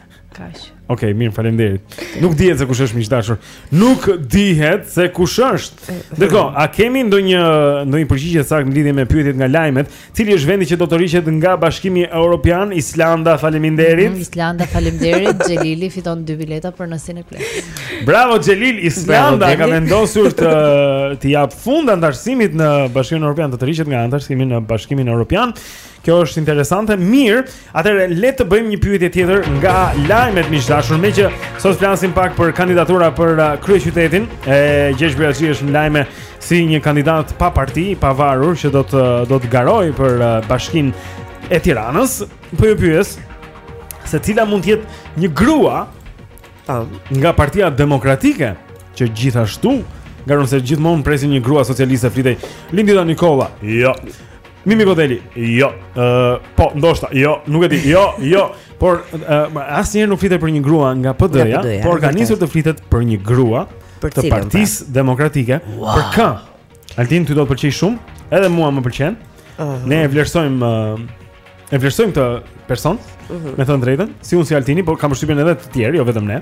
Kaq. Okej, mirë, faleminderit. Nuk dihet se kush është miq të dashur. Nuk dihet se kush është. Dërgo, a kemi ndonjë ndonjë përgjigje të saktë në lidhje me pyetjet nga lajmet? Cili është vendi që do tërhiqet nga Bashkimi Evropian? Islanda, faleminderit. Mm, Islanda, faleminderit. Xhelili fiton dy bileta për nasin e plenë. Bravo Xhelil, Islanda Bravo, ka Xhelil. vendosur të t'i japë fund antarësimit në Bashkimin Evropian, të tërhiqet nga antarësimi në Bashkimin Evropian. Kjo është interesante. Mirë, atëherë le të bëjmë një pyetje tjetër nga lajmet miq të dashur, meqë sot flasim pak për kandidatura për uh, kryeqytetin. E Gjergj Bojaxhi është në lajme si një kandidat pa parti, i pavarur që do të uh, do të garojë për uh, bashkinë e Tiranës. Po ju pyes se cila mund të jetë një grua nga Partia Demokratike që gjithashtu garon se gjithmonë presin një grua socialiste flitej Lindita Nikolla. Jo. Mimi Kodheli, jo. Ë, uh, po, ndoshta, jo, nuk e di. Jo, jo. Por uh, asnjëherë nuk flitet për një grua nga PD-ja, por ka nisur të flitet për një grua të Partisë Demokratike. Wow. Për kë? Altin ty do të pëlqej shumë, edhe mua më pëlqen. Uh -huh. Ne e vlerësojmë uh, e vlerësojmë këtë person, uh mhm. -huh. me thënë të drejtën, si unë si Altini, por kam përshtypjen edhe të tjerë, jo vetëm ne.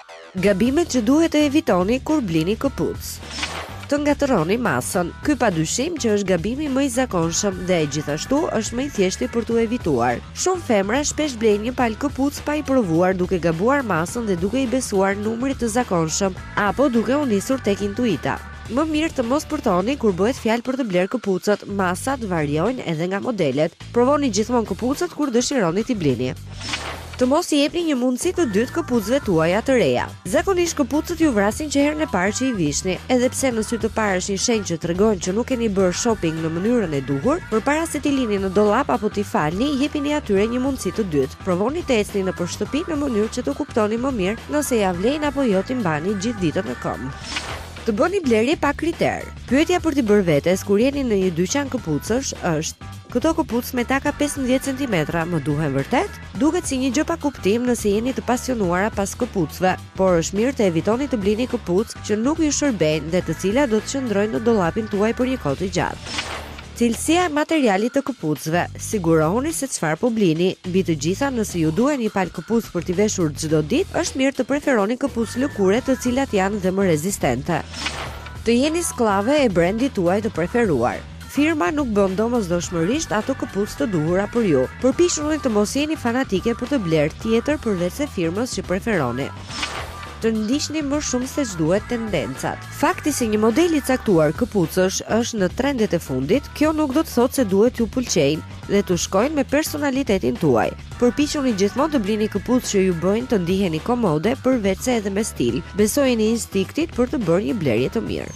Gabimet që duhet të evitoni kur blini këpucë. Të ngatërroni masën. Ky padyshim që është gabimi më i zakonshëm dhe gjithashtu është më i thjeshti për t'u evituar. Shumë femra shpesh blejnë një palë këpucë pa i provuar duke gabuar masën dhe duke i besuar numrit të zakonshëm apo duke u nisur tek intuita. Më mirë të mos përtoni kur bëhet fjalë për të blerë këpucët, masat variojnë edhe nga modelet. Provoni gjithmonë këpucët kur dëshironi t'i blini. Të mos i jepni një mundësi të dytë këpucëve tuaja të reja. Zakonisht këpucët ju vrasin që herën e parë që i vishni, edhe pse në sy të parë është një shenjë që tregon që nuk keni bërë shopping në mënyrën e duhur, përpara se t'i lini në dollap apo t'i falni, jepini atyre një mundësi të dytë. Provoni të ecni nëpër shtëpi në mënyrë që të kuptoni më mirë nëse ia vlen apo jo t'i mbani gjithë ditën në këmbë. Të bëni blerje pa kriter. Pyetja për t'i bërë vetes kur jeni në një dyqan këpucësh është, Këto këpucë me taka pesëmbëdhjetë centimetra më duhen vërtet? Duket si një gjë pa kuptim nëse jeni të pasionuara pas këpucëve, por është mirë të evitoni të blini këpucë që nuk ju shërbejnë dhe të cilat do të qëndrojnë në dollapin tuaj për një kohë të gjatë. Cilësia e materialit të këpucëve, Sigurohuni se çfarë po blini. Mbi të gjitha, nëse ju duhen një palë këpucë për t'i veshur çdo ditë, është mirë të preferoni këpucë lëkure të cilat janë dhe më rezistente. Të jeni skllave e brendit tuaj të preferuar. Firma nuk bën domosdoshmërisht ato këpucë të duhura për ju. Përpiquni të mos jeni fanatike për të blerë tjetër përveçse firmës që preferoni. Të ndiqni më shumë seç duhet tendencat. Fakti se një model i caktuar këpucësh është në trendet e fundit, kjo nuk do të thotë se duhet t'ju pëlqejnë dhe të shkojnë me personalitetin tuaj. Përpiquni gjithmonë të blini këpucë që ju bëjnë të ndiheni komode përveçse edhe me stil. Besojini instinktit për të bërë një blerje të mirë.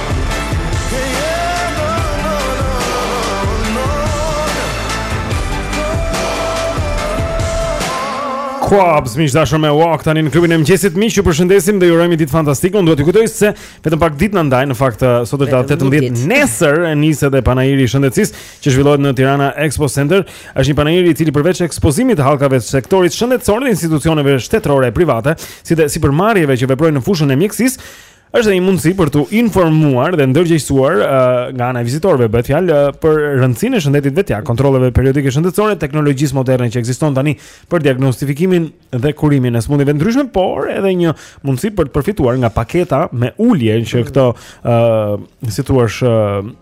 Quabs, miq të dashur me Walk tani në klubin e mëngjesit. Miq, ju përshëndesim dhe ju urojmë një ditë fantastike. Unë dua t'ju kujtoj se vetëm pak ditë na ndajnë në fakt eh, sot është data 18 nesër nis edhe panairi i shëndetësisë që zhvillohet në Tirana Expo Center. Është një panair i cili përveç ekspozimit të hallkave të sektorit shëndetësor dhe institucioneve shtetërore e private, si dhe sipërmarrjeve që veprojnë në fushën e mjekësisë, Është edhe një mundësi për t'u informuar dhe ndërgjegjësuar uh, nga ana e vizitorëve, bëhet fjalë uh, për rëndësinë e shëndetit vetjak, kontrolleve periodike shëndetësore, teknologjisë moderne që ekziston tani për diagnostifikimin dhe kurimin e sëmundjeve të ndryshme, por edhe një mundësi për të përfituar nga paketa me ulje që mm. këto, uh, si thua, uh,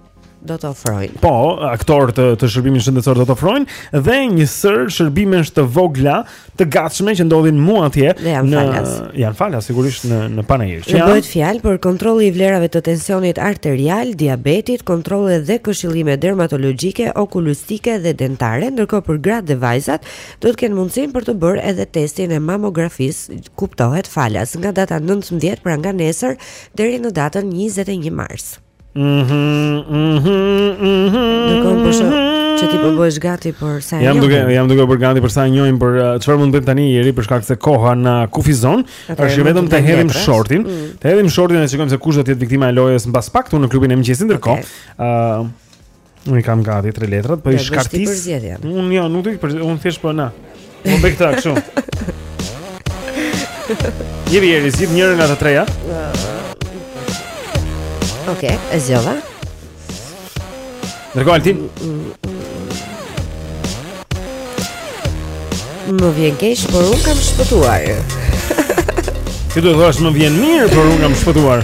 do të ofrojnë. Po, aktorë të, të shërbimit shëndetësor do të ofrojnë dhe një sërë shërbimesh të vogla, të gatshme që ndodhin mu atje në janë falas. Janë falas sigurisht në në panair. Që bëhet fjalë për kontrolli i vlerave të tensionit arterial, diabetit, kontrolle dhe këshillime dermatologjike, okulistike dhe dentare, ndërkohë për gratë dhe vajzat do të kenë mundësinë për të bërë edhe testin e mamografisë, kuptohet falas nga data 19 pra nga nesër deri në datën 21 mars. Mhm, mhm, mhm. Në kohën që, që ti po bëhesh gati për sa e njohim. Jam duke, jam duke bërë gati për sa e njohim, për çfarë uh, mund të bëjmë tani Eri, për shkak se koha na kufizon, është që vetëm të hedhim shortin, mm. të hedhim shortin e shikojmë se kush do të jetë viktima e lojës mbas pak këtu në klubin e mëngjesit, ndërkohë. Okay. Uh, Unë kam gati tre letrat, po i shkartis. Unë jo, nuk do të përzgjedh, unë thjesht po na. Unë po bëj këtë kështu. Eri Eri zgjidh njërën nga të treja. Okej, okay, e zgjodha. Ndërkohë Altin. Më vjen keq, por unë kam shpëtuar. Ti do të thuash më vjen mirë, por unë kam shpëtuar.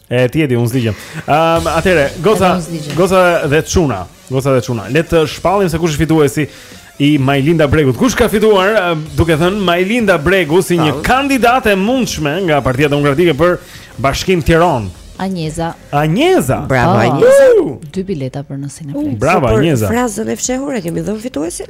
E ti e di, unë s'digjem. Ehm, um, atëre, goca, goca dhe çuna, goca dhe çuna. Le të shpallim se kush është fituesi i Majlinda Bregut. Kush ka fituar, ehm, duke thënë Majlinda Bregu si një kandidate e mundshme nga Partia Demokratike për Bashkinë e Tiranës. Anjeza. Anjeza. Bravo Anjeza. Dy bileta për nosin e flex. Bravo Anjeza. Frazën e fshehur e kemi dhënë fituesin?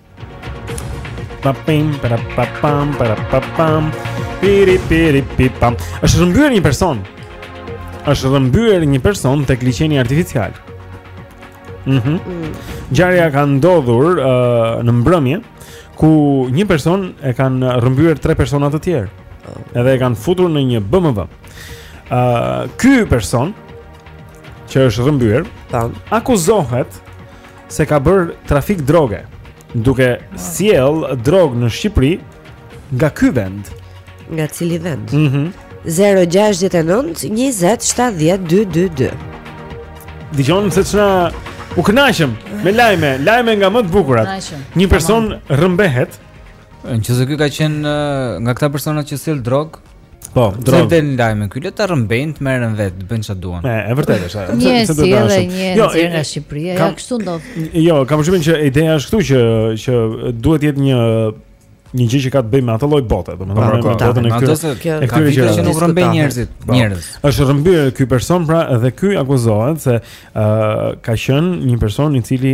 Pa pim pa pa pam pa pa pam piri piri pi pam. Është rrëmbyer një person. Është rrëmbyer një person tek liqeni artificial. Mhm. Mm Ngjarja ka ndodhur uh, në mbrëmje ku një person e kanë rrëmbyer tre persona të tjerë. Oh. Edhe e kanë futur në një BMW. Ë uh, ky person që është rrëmbyer, akuzohet se ka bërë trafik droge duke sjellë drogë në Shqipëri nga ky vend. Nga cili vend? Mhm. Mm 069 20 70 222. Dëgjoni se ç'na u kënaqëm me lajme, lajme nga më të bukurat. Një person rrëmbehet. Në qoftë se ky ka qenë nga këta persona që sjell drogë Po, drogë. Se del në lajme ky, le ta rrëmbejnë të merren vetë, bëjnë çfarë duan. Ë, e vërtetë është. Një si edhe një jo, si nga Shqipëria, ja kështu ndodh. Jo, kam përshtypjen që ideja është këtu që që duhet të jetë një një gjë që ka të bëjë me atë lloj bote, domethënë me botën e këtyre. Kjo ka vite që nuk rrëmbejnë njerëzit, po. njerëz. Është rrëmbyer ky person pra dhe ky akuzohet se ë ka qenë një person i cili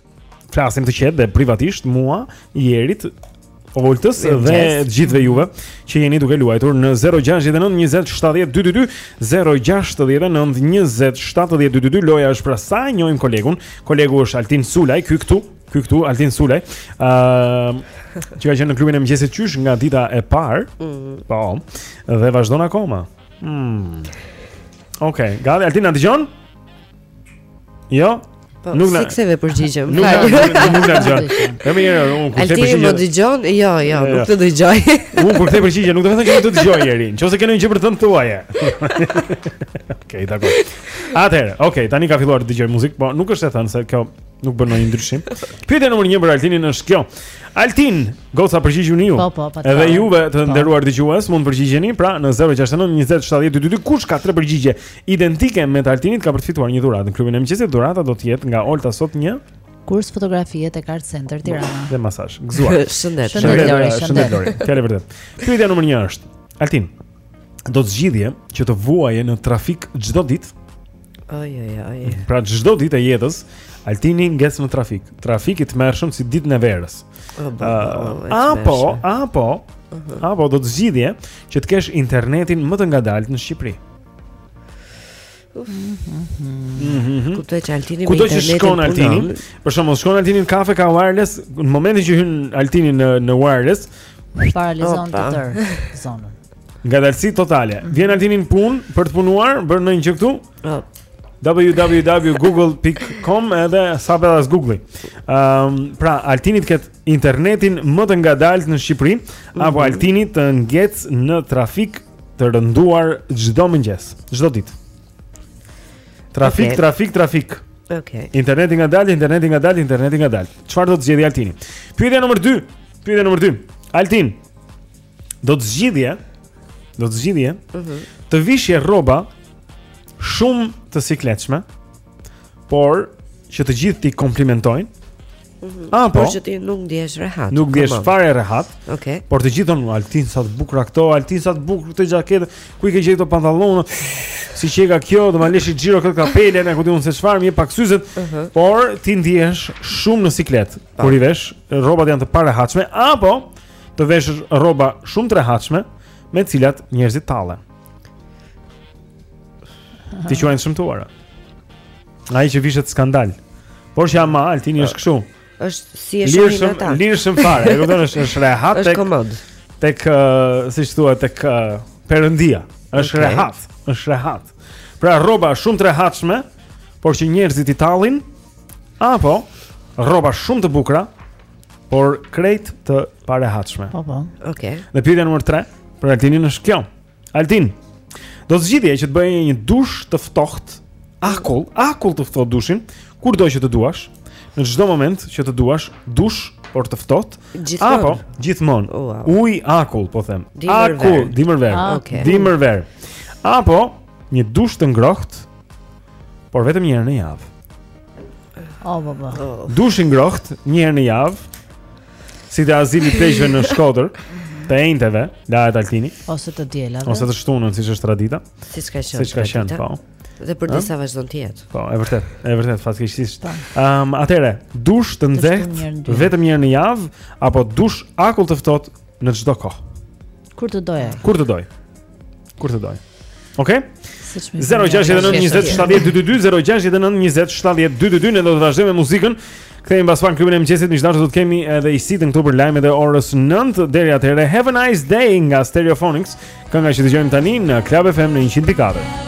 Flasim të qetë dhe privatisht mua, Jerit, Oltës dhe të gjithëve juve që jeni duke luajtur në 069 20 70 222 069 20 70 222 loja është pra sa e njohim kolegun kolegu është Altin Sulaj ky këtu ky këtu Altin Sulaj ë uh, që ka qenë në klubin e mëngjesit qysh nga dita e parë mm. po dhe vazhdon akoma mm. Okej, okay. gati? Altin na dëgjon Jo? Po, nuk na sikur s'iu përgjigjem. Nuk na nuk na dëgjon. Po mirë, unë kur të përgjigjem. Altin më dëgjon? Jo, jo, nuk të dëgjoj. Unë kur të përgjigjem, nuk do të thënë që do të dëgjoj Jeri. Nëse keni një gjë për të thënë thuaje. Okej, dakor. Atëherë, okej, tani ka filluar të dëgjojë muzikë, po nuk është e thënë se kjo nuk bën ndonjë ndryshim. Pyetja numër 1 për Altinin është kjo. Altin, goca përgjigjuni ju. Po, po, po. Edhe juve të po. nderuar dëgjues, mund të përgjigjeni pra në 069 20 70 222 kush ka tre përgjigje identike me të Altinit ka për të fituar një dhuratë në klubin e mëngjesit. Dhurata do të jetë nga Olta sot një kurs fotografie te Art Center Tirana. Dhe masazh. Gëzuar. Shëndet. Shëndet Lori, shëndet Lori. Fjalë e vërtetë. Pyetja numër 1 është: Altin, do të zgjidhje që të vuaje në trafik çdo ditë? Oj oj oj. Pra çdo ditë e jetës, Altini ngec në trafik. Trafik i tmerrshëm si ditën e verës. Apo, apo, apo do të zgjidhje që të kesh internetin më të ngadaltë në Shqipëri. Mhm. Kuptoj që Altini me internetin. Kudo që shkon Altini. Për shembull, shkon Altini në kafe ka wireless, në momentin që hyn Altini në në wireless, paralizon të tërë zonën. Ngadalësi totale. Vjen Altini në punë për të punuar, bën ndonjë gjë këtu? Po. www.google.com edhe sa vetas Google. Ëm, ehm, um, pra Altini të ketë internetin më të ngadaltë në Shqipëri, mm -hmm. apo Altini të ngecë në trafik të rënduar çdo mëngjes, çdo ditë. Trafik, okay. trafik, trafik. Okej. Okay. Interneti i ngadaltë, interneti i ngadaltë, interneti i ngadaltë. Çfarë do të zgjedhë Altini? Pyetja nr. 2. Pyetja nr. 2. Altin. Do të zgjidhje, do të zgjidhje. Mhm. Uh -huh. Të vishje rroba shumë të sikletshme. Por që të gjithë t'i komplimentojnë. Mm -hmm. Ah, po. Por që ti nuk ndihesh rehat. Nuk ndihesh fare rehat. Okej. Okay. Por të gjithë thonë Altin sa të bukura këto, Altin sa të bukur këtë xhaketë, ku i ke gjetur këto pantallona? Si qenka kjo, do ma lësh një xhiro këtë kapele, e ku di unë se çfarë, më pak syzet. Uh mhm. -huh. Por ti ndihesh shumë në siklet. Po. Kur i vesh, rrobat janë të parehatshme, apo të vesh rroba shumë të rehatshme me të cilat njerëzit tallen. T'i quajnë shëmtuara. Ai që vishet skandal. Por që ama Altini është kështu. Është si e shohin ata. Lirshëm, lirshëm fare, e kupton është është rehat tek. Është komod. Tek uh, siç thua tek uh, Perëndia. Është okay. rehat, është rehat. Pra rroba shumë të rehatshme, por që njerëzit i tallin apo rroba shumë të bukura, por krejt të parehatshme. Po po. Okej. Okay. Dhe pyetja numër 3 për Altinin është kjo. Altin, do të zgjidhje që të bëje një dush të ftohtë, akull, akull të ftohtë dushin, kurdo që të duash, në çdo moment që të duash, dush por të ftohtë. Apo gjithmonë. Oh, wow. Ujë akull, po them. Akull, dimër verë. Ah, okay. Dimër verë. Apo një dush të ngrohtë, por vetëm një herë në javë. Oh, baba. Oh. Dush i ngrohtë një herë në javë. Si te azili pleqve në Shkodër Të enjteve, lahet Altini Ose të dielave Ose të shtunën, siç është tradita Siç ka qenë Siç ka qenë, po Dhe për disa vazhdon të jetë Po, e vërtetë, e vërtetë, fatkeqësisht um, po. ehm, Atëherë, dush të nxehtë Vetëm një herë në javë Apo dush akull të ftohtë në çdo kohë Kur të dojë. Kur të dojë. Kur të dojë. Okej? Okay? 0692070222 ne do të vazhdojmë me muzikën. Kthehemi pas pak në klubin e mëngjesit, miq të dashur, do të kemi edhe Isidën këtu për lajmet e orës 9 deri atëherë. Have a nice day nga Stereophonics. Kënga që dëgjojmë tani në Club FM në 104.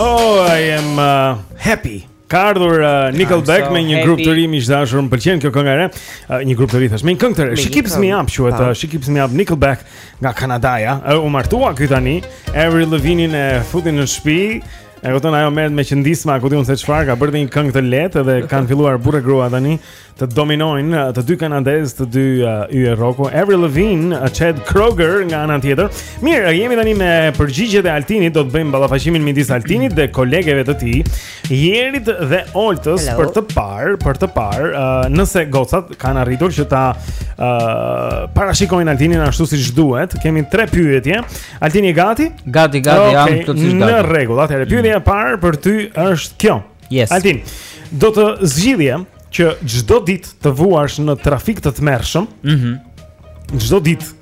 Oh, I am uh, happy. Ka ardhur uh, Nickelback me një grup të ri miq të dashur, më pëlqen kjo këngë e re. Uh, një grup të ri thashë, me një këngë të re. She keeps me up, quhet, uh, She keeps me up Nickelback nga Kanadaja. Uh, u martua ky tani, Avril Lavigne e futi në shtëpi. E kupton ajo merret me qëndisma, ku di unë se çfarë, ka bërë një këngë të lehtë dhe kanë filluar burrë grua tani të dominojnë uh, të dy kanadezë, të dy uh, yje rroku, Avril Lavigne, uh, Chad Kroeger nga ana tjetër. Mirë, jemi tani me përgjigjet e Altinit, do të bëjmë ballafaqimin midis Altinit dhe kolegeve të tij, Jerit dhe Oltës Hello. për të parë, për të parë, uh, nëse gocat kanë arritur që ta uh, parashikojnë Altinin ashtu siç duhet. Kemi tre pyetje. Altin, je gati? Gati, gati, okay. jam plotësisht gati. Në rregull, atëherë pyetja e parë për ty është kjo. Yes. Altin, do të zgjidhje që çdo ditë të vuash në trafik të tmerrshëm. Mhm. Mm çdo ditë.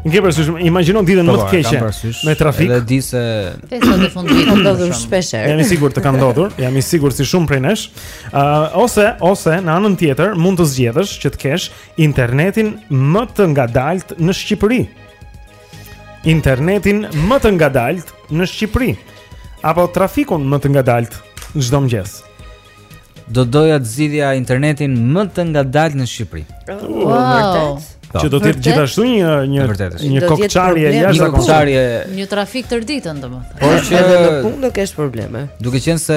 Ngjë për sysh, imagjino ditën më të po, keqe me trafik. Edhe di se festat e fundit kanë ndodhur shpesh herë. Jam i sigurt të ka ndodhur, jam i sigurt si shumë prej nesh. Ë uh, ose ose në anën tjetër mund të zgjedhësh që të kesh internetin më të ngadaltë në Shqipëri. internetin më të ngadalt në Shqipëri apo trafikun më të ngadalt çdo mëngjes. Do doja të zgjidhja internetin më të ngadalt në Shqipëri. Wow. Vërtet? Po. Që do të jetë gjithashtu një një një kokçarje Është kokçarje. Një trafik tërë ditën domethënë. Por që edhe në punë do kesh probleme. Duke qenë se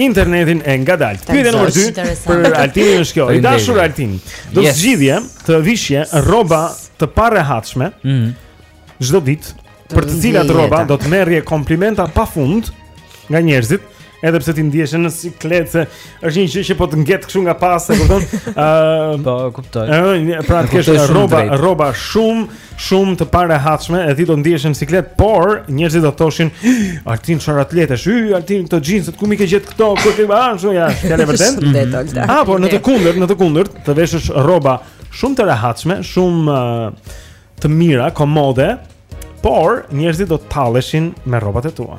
internetin e ngadaltë. Pyetja nr. 2 për Altinin është kjo. I dashur Altin, do yes. zgjidhje të vishje rroba të parehatshme. Mhm. Çdo ditë për të cilat rroba do të merrje komplimenta pa fund nga njerëzit, edhe pse ti ndihesh në siklet se është një gjë që po të nget kështu nga pas, e kupton? Ëh, po, kuptoj. Ëh, pra të kesh rroba, rroba shumë, Shumë të parehatshme, e ti do të ndihesh në siklet, por njerëzit do të thoshin, "Altin çfarë atletesh? Hy, Altin këto xhinset ku m'i ke gjet këto? Kush t'i ban ashtu ja?" Fjalë vërtet. Mm. Ah, po në të kundërt, në të kundërt, të veshësh rroba shumë të rehatshme, shumë uh, të mira, komode, por njerëzit do të talleshin me rrobat e tua.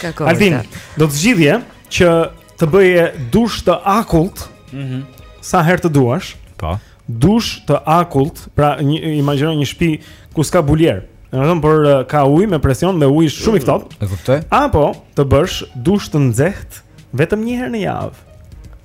Ka kohë. Altin, do të zgjidhje që të bëje dush të akullt. Mhm. Mm sa herë të duash. Po. Dush të akullt, pra imagjino një shtëpi ku s'ka buljer. Domethënë por uh, ka ujë me presion dhe uji shumë i ftohtë. E kuptoj. Apo të bësh dush të nxehtë vetëm një herë në javë.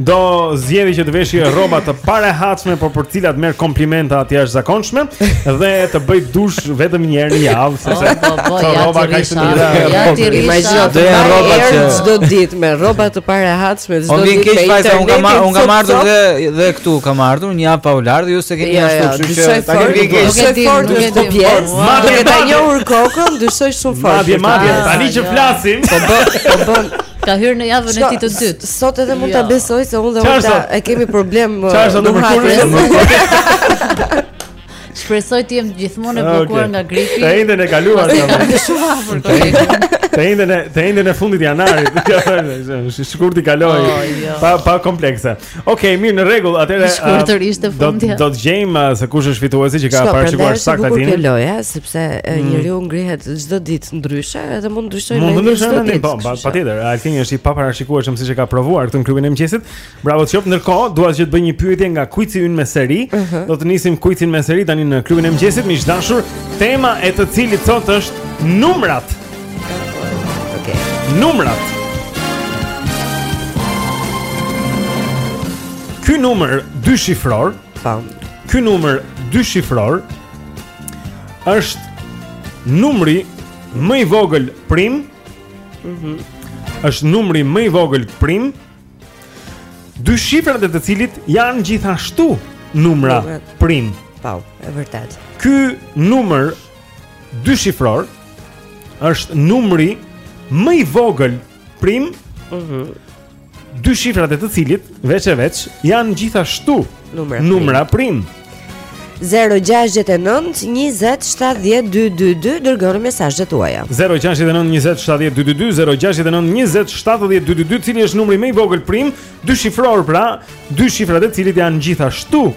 Do zgjedhi që të veshi rroba të parehatshme, por për të cilat merr komplimenta aty është zakonshme dhe të bëj dush vetëm një herë në javë, sepse po, po, po, rroba ka të mira. Ja ti rri. Imagjino të jesh rroba që çdo ditë me rroba të parehatshme çdo ditë. Unë keq fajta, unë kam unë kam ardhur dhe dhe këtu kam ardhur një javë pa u larë dhe ju s'e keni ashtu, kështu që ta kemi keq. Dyshoj fort në këtë pjesë. Madje duke ta njohur kokën, dyshoj shumë fort. Madje madje tani që flasim, po bën, po bën Ka hyrë në javën e tij të dytë. Sot edhe mund ta jo. besoj se unë dhe Olta e kemi problem me nuhatjen. Shpresoj të jem gjithmonë e bllokuar nga gripi. Të enjten e kaluar. Të shumë afër kolegë. Të enjten e të enjten e fundit të janarit. Është shkurt i kaloi. Jo. Pa pa komplekse. Okej, okay, mirë në rregull. Atëherë uh, do do të gjejmë uh, se kush është fituesi që ka parashikuar saktë Altin. Kjo loja, sepse uh, mm. njeriu ngrihet çdo ditë ndryshe, edhe mund të ndryshojë. Mund të ndryshojë edhe po, patjetër. Altini është i paparashikueshëm siç e ka provuar këtu në klubin e mëngjesit. Bravo Çop, ndërkohë dua që të bëj një pyetje nga kuici ynë me seri. Uh mhm. -huh. Do të nisim kuicin me seri tani në klubin e mëngjesit, miq të dashur. Tema e të cilit sot është numrat. Okej. Okay. Numrat. Ky numër dyshifror, pa. Ky numër dyshifror është numri më i vogël prim. Mhm. Mm është numri më i vogël prim. Dy shifrat e të cilit janë gjithashtu numra prim. Po, e vërtet. Ky numër dyshifror është numri më i vogël prim. Mhm. Mm dy shifrat e të cilit veç e veç janë gjithashtu numra prim. Numra prim. 0-6-9-20-70-222 Dërgoni mesazhet tuaja 0-6-9-20-70-222 0-6-9-20-70-222 Cili është numri më i vogël prim Dyshifror pra Dy shifrat e të cilit janë gjithashtu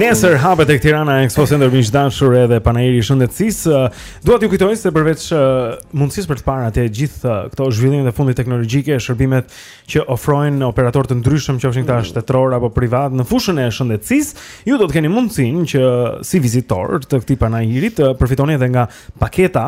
Nesër hapet tek Tirana Expo Center miq të dashur edhe panairi i shëndetësisë. Dua t'ju kujtoj se përveç mundësisë për të parë atje gjithë këto zhvillime të fundit teknologjike, shërbimet që ofrojnë operatorë të ndryshëm, qofshin këta shtetërorë apo privatë në fushën e shëndetësisë, ju do të keni mundësinë që si vizitorë të këtij panairi të përfitoni edhe nga paketa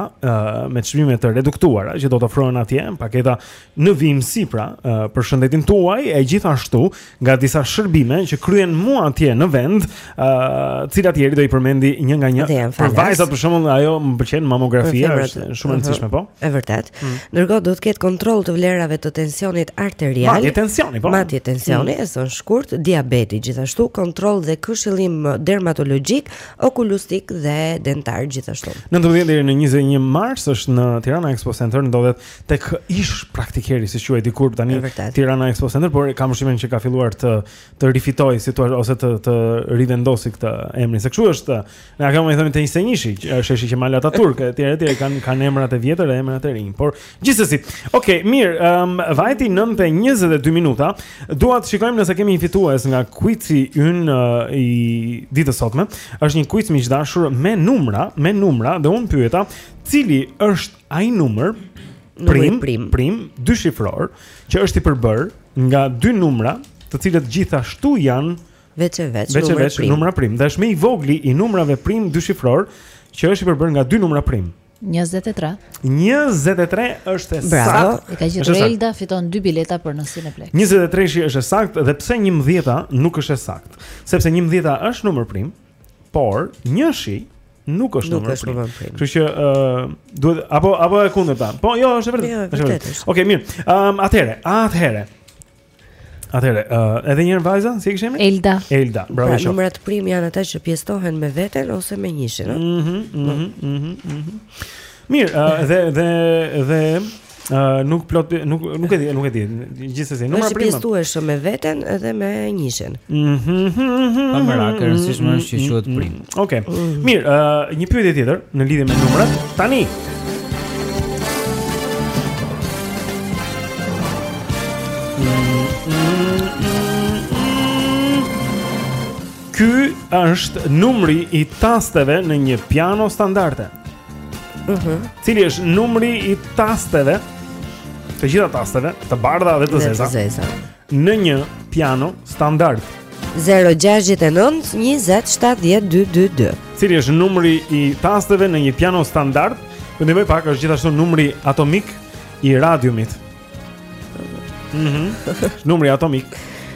me çmime të reduktuara që do të ofrohen atje, paketa në vijim pra për shëndetin tuaj e gjithashtu nga disa shërbime që kryhen mu atje në vend, të cilat Jeri do i përmendi një nga një. Për vajzat për shembull ajo më pëlqen mamografia, është shumë e mhm. rëndësishme po. Është vërtet. Mm. Ndërkohë do të ketë kontroll të vlerave të tensionit arterial. Matje tensioni po. Matje tensioni, mm. e shkurt, diabeti gjithashtu, kontroll dhe këshillim dermatologjik, okulistik dhe dentar gjithashtu. Në 19 deri në 21 mars është në Tirana Expo Center ndodhet tek ish praktikeri siç quhej dikur tani Tirana Expo Center, por kam përshtypjen që ka filluar të të rifitoj si thua ose të të rivendosi këtë emrin. Se kështu është, ne ajo më thonë te ish 21-shi, është sheshi Qemal Ataturk etj etj kanë kanë emrat e vjetër dhe emrat e rinj. Por gjithsesi, ok, mirë, um, vajti 9:22 minuta. Dua të shikojmë nëse kemi një fitues nga quizi ynë uh, i ditës së sotme. Është një quiz miq të dashur me numra, me numra dhe unë pyeta, cili është ai numër prim prim prim dyshifror që është i përbërë nga dy numra, të cilët gjithashtu janë veç e veç, veç, veç numra prim. Dhe është më i vogli i numrave prim dyshifror që është i përbërë nga dy numra prim. 23. 23 është e saktë. Bravo, e ka gjetur Elda, fiton dy bileta për në Cineplex. 23-shi është saktë dhe pse 11-a nuk është saktë? Sepse 11-a është numër prim, por 1-shi Nuk është nuk është numër prim. Kështu që ë uh, duhet apo apo e kundërta. Po jo, është e vërtetë. Jo, është e vërtetë. Okej, okay, mirë. Ëm ehm, um, atëherë, atëherë. Atëherë, ë uh, edhe një herë vajza, si e kishim? Elda. Elda, bravo. Pra, numrat prim janë ata që pjestohen me veten ose me njëshin, ëh. Mhm, mhm, mhm, mhm. Mirë, uh, dhe dhe dhe Uh, nuk plot nuk nuk e di, nuk e di. Gjithsesi, numër prim është, pjesëtohet me veten edhe me njëshin. Mhm. Mm pa mbetje, e rëndësishme është që quhet prim. Mm, okej. Okay. Mm. Mirë, uh, një pyetje tjetër në lidhje me numrat. Tani. Ky është numri i tasteve në një piano standarde. Mhm. Mm Cili është numri i tasteve? Të gjitha tasteve, të bardha dhe të zeza. Të zeza. Në një piano standard. 0-6-9-20-70-222 Cili është numri i tasteve në një piano standard Të ndihmoj pak është gjithashtu numri atomik i radiumit Mhm. Numri atomik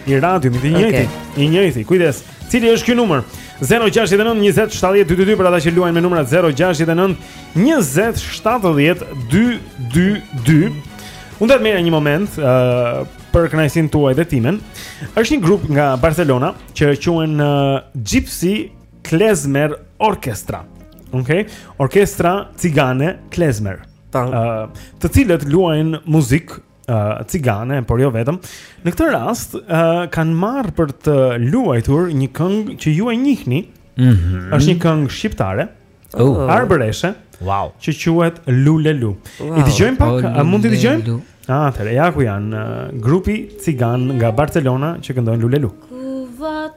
i radiumit i njëjti, okay. i njëjti. Kujdes. Cili është ky numër? 069 20 70 222 për ata që luajnë me numrat 069 20 70 222. Unë do të marr një moment ë uh, për kënaqësinë tuaj dhe timen. Është një grup nga Barcelona që quhen uh, Gypsy Klezmer Orchestra. Okej. Okay? Orkestra Cigane Klezmer. Ta, uh, të cilët luajnë muzikë uh, cigane, por jo vetëm. Në këtë rast uh, kanë marrë për të luajtur një këngë që ju e njihni. Mm -hmm. Është një këngë shqiptare. Oh. Arbëreshe. Wow. Që quhet Lule Lu. Wow. I dëgjojmë pak, oh, a mund t'i dëgjojmë? Ah, atëherë ja ku janë uh, grupi cigan nga Barcelona që këndojnë Lule Lu. Ku vate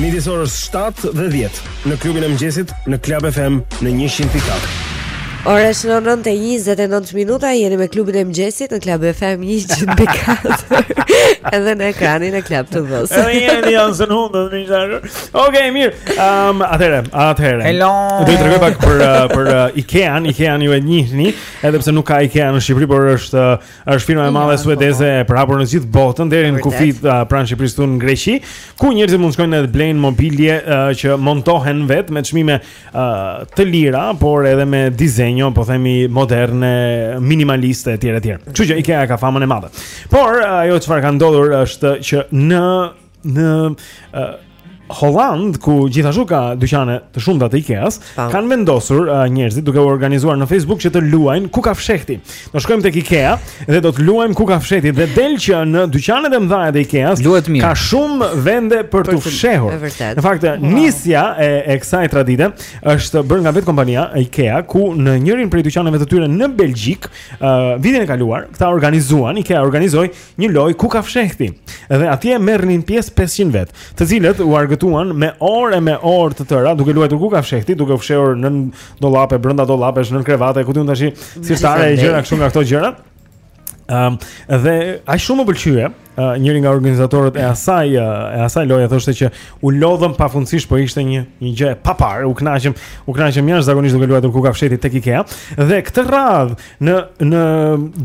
Midis orës 7 dhe 10 në klubin e mëngjesit në Club FM në 100.4. Ora është 9:29 minuta, jeni me klubin e mëngjesit në Club FM 104. Edhe në ekranin e Club TV. Edhe jeni janë së hundë, më thënë. Okej, mirë. Ehm, um, atëherë, atëherë. Hello. Do të tregoj pak për uh, për uh, IKEA-n, IKEA-n ju e njihni, edhe pse nuk ka IKEA në Shqipëri, por është uh, Është firma e madhe suedeze e përhapur në gjithë botën deri në kufi uh, pranë Shqipërisë tonë në Greqi, ku njerëzit mund të shkojnë edhe të blejnë mobilje uh, që montohen vetë me çmime uh, të lira, por edhe me dizenjo, po themi moderne, minimaliste etj etj. Kështu që IKEA ka famën e madhe. Por ajo çfarë ka ndodhur është që në në uh, Holland ku gjithashtu ka dyqane të shumta të IKEA-s, kanë vendosur uh, njerëzit duke u organizuar në Facebook që të luajnë kukafshehti. Do shkojmë tek IKEA dhe do të luajmë kukafshehti dhe del që në dyqanet e mëdha të IKEA-s ka shumë vende për t'u fshehur. Në fakt, nisja e, e kësaj tradite është bërë nga vetë kompania IKEA ku në njërin prej dyqaneve të tyre në Belgjikë, uh, vitin e kaluar, këta organizuan, IKEA organizoi një lojë kukafshehti. Dhe atje merrnin pjesë 500 vetë, të cilët u argëtuan me orë e me orë të tëra duke luajtur kukafshehti, duke u fshehur nën dollape, brenda dollapesh, nën krevate, ku di unë tash, si sa e gjëra këtu nga këto gjëra. Ëm um, dhe aq shumë më pëlqeu, uh, njëri nga organizatorët e asaj uh, e asaj loje thoshte që u lodhëm pafundësisht, po ishte një një gjë e paparë, u kënaqëm, u kënaqëm jashtëzakonisht duke luajtur kukafshehti tek IKEA dhe këtë radhë Në në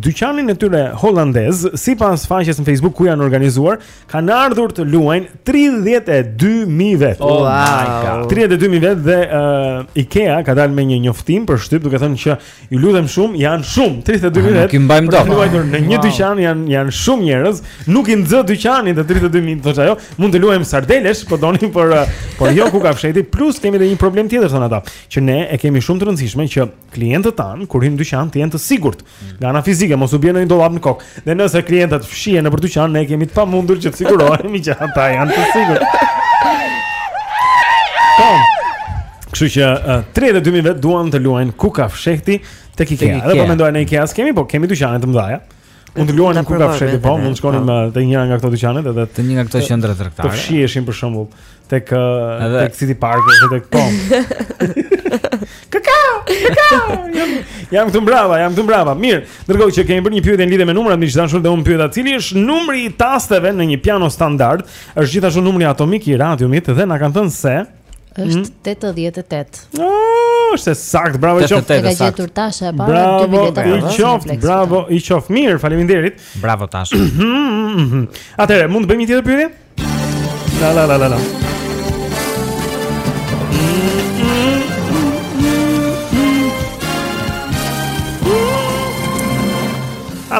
dyqanin e tyre holandez, sipas faqes në Facebook ku janë organizuar, kanë ardhur të luajnë 32000 vetë. Oh, wow. 32000 vetë dhe uh, IKEA ka dalë me një njoftim për shtyp duke thënë që ju lutem shumë, janë shumë 32000 vetë. Nuk i mbajmë dot. Luajtur në një wow. dyqan janë janë shumë njerëz, nuk i nxë dyqani 32000 thosh ajo, mund të luajmë sardelesh, po doni por uh, por jo kukafshehti, plus kemi edhe një problem tjetër thonë ata, që ne e kemi shumë të rëndësishme që klientët tanë kur hyjnë në dyqan të jenë të sigurt mm. nga ana fizike mos u bjerë ndonjë dollap në kokë. Dhe nëse klientët fshihen nëpër dyqan ne e kemi të pamundur që të sigurohemi që ata janë të sigurt. Kom. Kështu që uh, 32000 vetë duan të luajnë kukafshehti tek IKEA. Edhe po mendoja ne IKEA s'kemi, po kemi dyqane të mëdha. Mund të luanim kukafshehti po, mund të shkonim po. te njëra nga këto dyqane edhe te një nga këto qendra tregtare. Të fshiheshin për shembull tek tek City Park ose tek Pom. Kaka, kaka. Jam këtu mbrapa, jam këtu mbrapa. Mirë, ndërkohë që kemi bërë një pyetje në lidhje me numrat, miq të dashur dhe unë pyeta, cili është numri i tasteve në një piano standard? Është gjithashtu numri atomik i radiumit dhe na kanë thënë se Është 88. Mm. Oh, është saktë, bravo i qoftë. E ka gjetur Tasha e para dy bileta. Bravo, i qoftë, bravo, i qoftë mirë, faleminderit. Bravo Tasha. Atëherë, mund të bëjmë një tjetër pyetje? La la la la la.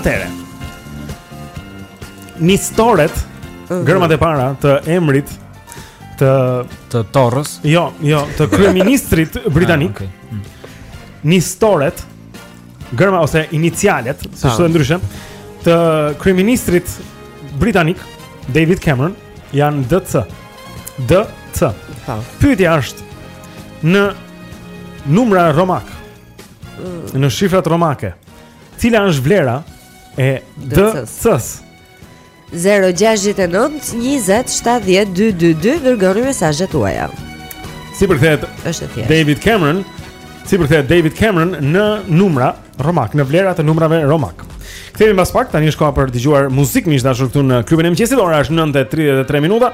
Atëherë. Nistoret, mm. gërmat e para të emrit të të Torrës. Jo, jo, të kryeministrit ah, britanik. Ah, okay. mm. Nistoret gërma ose inicialet, siç ah. thonë ndryshe, të kryeministrit britanik David Cameron janë DC. DC. Po. Pyetja është në numra romakë. Mm. Në shifrat romake. Cila është vlera e DC-s? Zero gjashtëdhjetë e nëntë njëzet shtatëdhjetë dy dy dy dërgoni mesazhet tuaja. Si përkthehet David Cameron, si përkthehet David Cameron në numra romak, në vlera të numrave romak. Kthehemi pas pak, tani është koha për të dëgjuar muzikë miq të dashur këtu në klubin e mëngjesit. Ora është 9:33 minuta.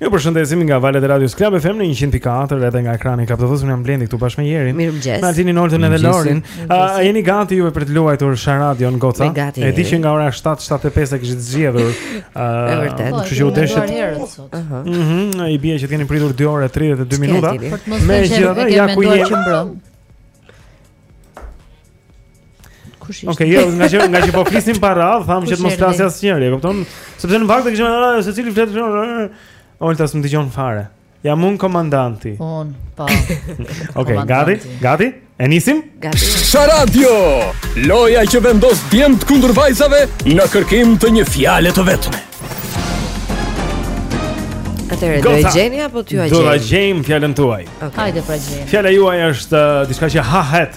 Ju përshëndesim nga valët e radios Club FM në 104 dhe nga ekrani Club Televizion jam Blendi këtu bashkë me Jerin Mirëmëngjes Me Altinin Oltën edhe Lorin A jeni gati juve për të luajtur Sharadion goca Me gati E di që nga ora 7.75 e keni zgjedhur E vërtetë po, Kështu që u desh mhm, I bie që të keni pritur 2 orë 32 minuta Megjithatë ja ku jemi Kush ishte? Okej, okay, jo, nga që nga që po flisnim pa radhë, thamë që të mos flasë asnjëri, e kupton? Sepse në fakt e kishim ndarë se cili flet kështu. Olta s'm dëgjon fare. Jam un komandanti. Un, po. Okej, gati? Gati? E nisim? Gati. Sharadio! Loja që vendos djemtë kundër vajzave në kërkim të një fjale të vetme. Atëre, do e gjeni apo t'jua gjejmë? Do ta gjejmë fjalën tuaj. Okay. Hajde pra gjeni. Fjala juaj është uh, diçka që hahet.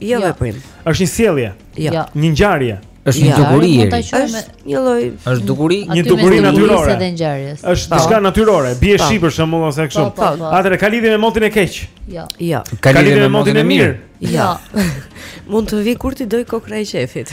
Jo, jo. veprim. Është një sjellje. Jo. jo. Një ngjarje. Është një dukuri. Është një lloj. Është dukuri, një dukuri natyrore. Është po. diçka natyrore. Bie po. shi për shembull ose kështu. Po, Atëre ka lidhje me motin e keq. Jo. Jo. Ka lidhje me motin e mirë. Jo. Mund të vi kur t'i dojë kokrra e qefit.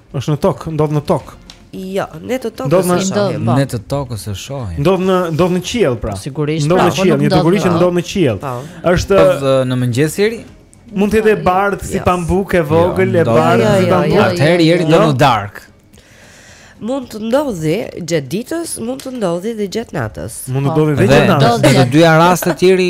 Është në tokë, ndodh në tokë. Jo, ne të tokës e shohim. Po. Ne të tokës e shohim. Ndodh në ndodh në qiell pra. Sigurisht. Ndodh në pra, po qiell, një dukuri që ndodh në qiell. Po. Është në mëngjes Jeri? Mund të jetë e bardhë si pambuk e vogël, e bardhë si pambuk. Atëherë Jeri do në darkë. Mund të ndodhi gjatë ditës, mund të ndodhi dhe gjatë natës. Mund të po. ndodhi dhe gjatë natës. Në të dyja rastet Jeri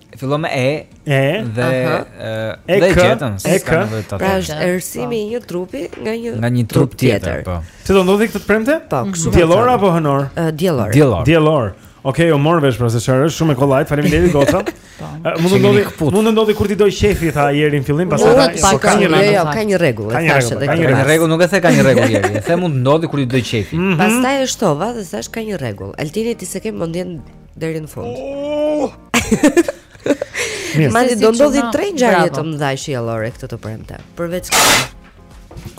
Fillon me e, e dhe e dhe jetën, e ka nevojë ta. Pra është errësimi i një trupi nga një nga një trup tjetër. Po. Që do ndodhi këtë premte? Po, mhm. kështu. Diellor apo hënor? Diellor. Diellor. Diellor. Okej, okay, u mor vesh pra se çfarë është, shumë e kollajt. Faleminderit goca. Po. Mund të ndodhi, mund të ndodhi kur t'i dojë qefi tha Jeri në fillim, pastaj tha, po ka një rregull, jo, ka një rregull, ka një rregull, ka një rregull, nuk e the ka një rregull Jeri. E the mund të ndodhi kur t'i dojë qefi. Mhm. Pastaj e shtova dhe thashë ka një rregull. Altini ti s'e ke mendjen deri në fund. Oh! Madje do ndodhi tre ngjarje të mëdha qiellore këtë të premte. Përveç kësaj.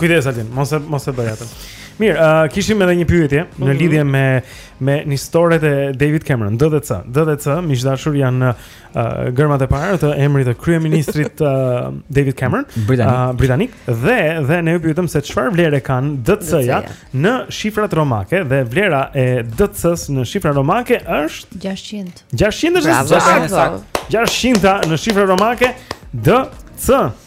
Kujdes Altin, mos e mos e bëj atë. Mirë, uh, kishim edhe një pyetje mm -hmm. në mhm. lidhje me me inicialet e David Cameron, DC. DC, miq të dashur, janë uh, gërmat e para të emrit të kryeministrit uh, David Cameron, britanik. Uh, britanik dhe dhe ne ju pyetëm se çfarë vlere kanë DC-ja në shifrat romake dhe vlera e DC-s në shifra romake është 600. 600 është e saktë. 600 në shifra romake DC.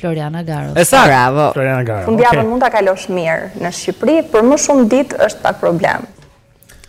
Floriana Garo. E sa? Bravo. Floriana Garo. Fundjavën mund ta kalosh mirë në Shqipëri, por më shumë ditë është pak problem.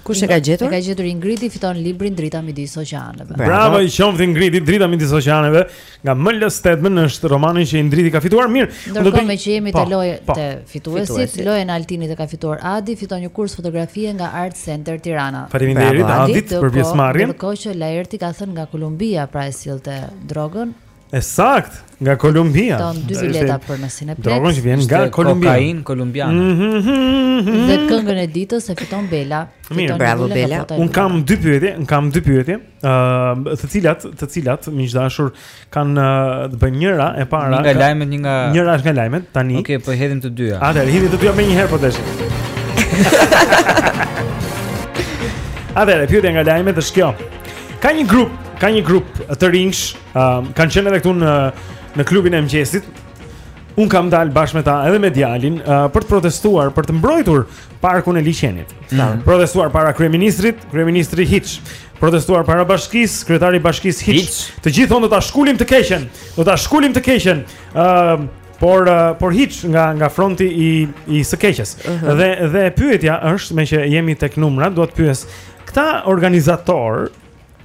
Kush e ka gjetur? E ka gjetur Ingridi fiton librin Drita midis oqeaneve. Bravo, i qoftë Ingridi Drita midis oqeaneve nga M.L. Stedman është romani që Ingridi ka fituar mirë. Ndërkohë meqë jemi po, te loja po, te fituesit, lojën e Altinit e ka fituar Adi, fiton një kurs fotografie nga Art Center Tirana. Faleminderit Adit për pjesëmarrjen. Ndërkohë që Laerti ka thënë nga Kolumbia, pra e sillte drogën. E sakt, nga Kolumbia. Fiton dy bileta për në Cineplex. Drogën që vjen nga Kolumbia. Kokain kolumbian. Mhm, mhm, mhm, dhe këngën e ditës e fiton Bela. Mirë, bravo Bela. Un kam dy pyetje, un kam dy pyetje, ë, uh, të cilat, të cilat miq të dashur kanë të bëjnë njëra e para. Një nga lajmet, një nga Njëra është nga lajmet tani. Okej, okay, po hedhim të dyja. Atëherë, hedhim të dyja menjëherë po tash. Atëherë, pyetja nga lajmet është kjo. Ka një grup, ka një grup të rinjsh Ëm kanë qenë edhe këtu në në klubin e mëngjesit. Un kam dalë bashkë me ta edhe me djalin uh, për të protestuar, për të mbrojtur parkun e liqenit. Mm. Protestuar para kryeministrit, kryeministri hiç. Protestuar para bashkisë, kryetari i bashkisë hiç. Hiç. Të gjithë thonë do ta shkulim të keqen, do ta shkulim të keqen. Ëm por uh, por hiç nga nga fronti i i së keqes. Dhe dhe pyetja është, meqë jemi tek numrat, dua të pyes këta organizatorë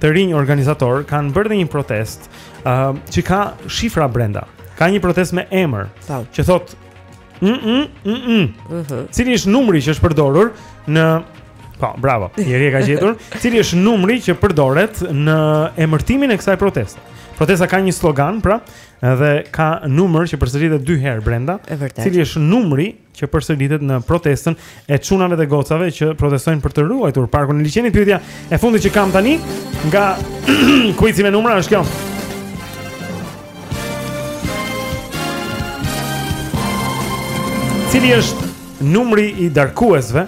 të rinj organizatorë kanë bërë dhe një protest ë uh, që ka shifra brenda. Ka një protest me emër që thot mm mm mm mm. Uh mhm. -huh. Cili është numri që është përdorur në Po, bravo. Njëri e ka gjetur. Cili është numri që përdoret në emërtimin e kësaj proteste? Protesta ka një slogan, pra, dhe ka numër që përsëritet dy herë brenda. Cili është numri që përsëritet në protestën e çunave dhe gocave që protestojnë për të ruajtur parkun e liqenit. Pyetja e fundit që kam tani nga kuici me numra është kjo. Cili është numri i darkuesve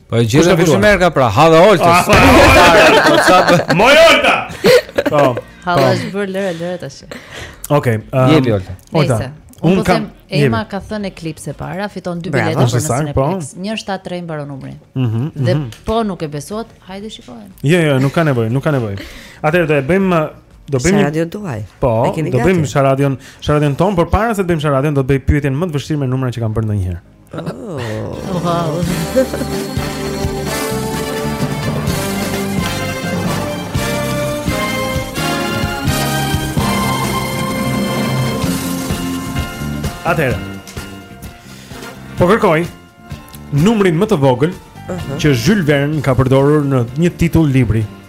Po e gjeta kush merr ka pra, ha dhe Oltës. Moj Olta. Po. Hallë është bërë lëre lëre tash. Okej. Ehm, Jepi Olta. Olta. Un po kam Ema ka thënë eklips e para, fiton dy bileta për në Cineplex. 173 mbaron numri. Mhm. mhm dhe mhm. po nuk e besohet, hajde shikojmë. Jo, jo, nuk ka nevojë, nuk ka nevojë. Atëherë do e bëjmë do bëjmë Sharadio duaj. Po, do bëjmë Sharadion, Sharadion ton, por para se të bëjmë Sharadion do të bëj pyetjen më të vështirë me numra që kam bërë ndonjëherë. Oh. Wow. Atëherë. Po kërkoj numrin më të vogël uh -huh. që Jules Verne ka përdorur në një titull libri.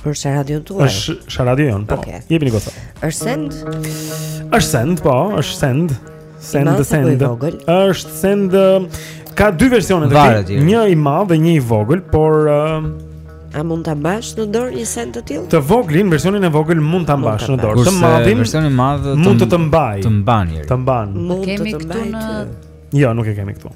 Për sharadën tuaj. Është sharadë, po. Okay. Jepini goca. Është send? Është send, po, është send. Send, po, send. Është send ka dy versione të tij, një i madh dhe një i vogël, por uh, a mund ta mbash në dorë një send të tillë? Të voglin, versionin e vogël mund ta mbash në dorë. Të madhin, versionin e madh mund të të mbaj. Të mban. Të mban. Kemi këtu në Jo, nuk e kemi këtu.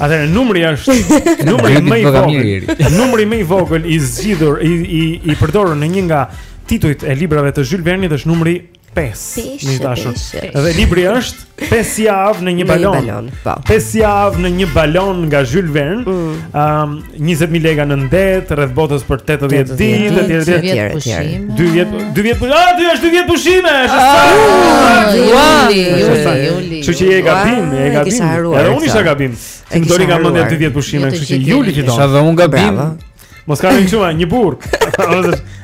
Atëherë numri është numri më i vogël. Numri më i vogël i zgjedhur i i i përdorur në një nga titujt e librave të Jules Verne-it është numri 5. Një dashur. Dhe libri është 5 javë në një balon. 5 po. javë në një balon nga Jules Verne. Mm. Ëm 20 mijë lega nën det, rreth botës për 80 ditë, etj, etj. Dy vjet pushim. Dy vjet, dy vjet pushim. Ah, dy është dy vjet pushime. Është sa. Juli, juli, juli. Ju qetë gabim, e gabim. Edhe unë isha gabim. Si më doli nga mendja dy vjet pushime, kështu që juli që do. Dhe unë gabim. Mos ka një çuma, një burr.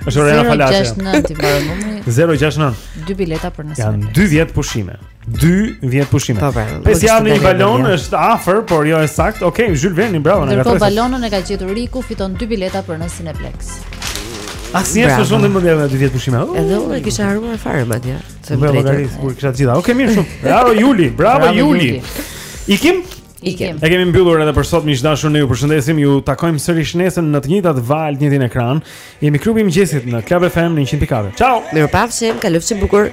Është ora e falasë. 069 ti mbaron numri. 069. Dy bileta për nesër. Janë dy vjet pushime. 2 vjet pushime. Po, po. Pesë javë në një balon është afër, por jo e saktë. Okej, okay, Jules Verne, bravo, na ka thënë. Po balonën e ka gjetur Riku, fiton dy bileta për në Cineplex. Asnjë është shumë më ndër dy vjet pushime. Edhe unë e kisha harruar fare madje. Se më drejtë. Kur kisha të gjitha. Okej, mirë shumë. Bravo Juli, bravo Juli. Ikim? Ikim. E kemi mbyllur edhe për sot miq të dashur ne ju përshëndesim ju takojmë sërish nesër në të njëjtat valë, në të njëjtin ekran. Jemi klubi i mëngjesit në Club FM 104. Ciao. Mirupafshim, kalofshi bukur.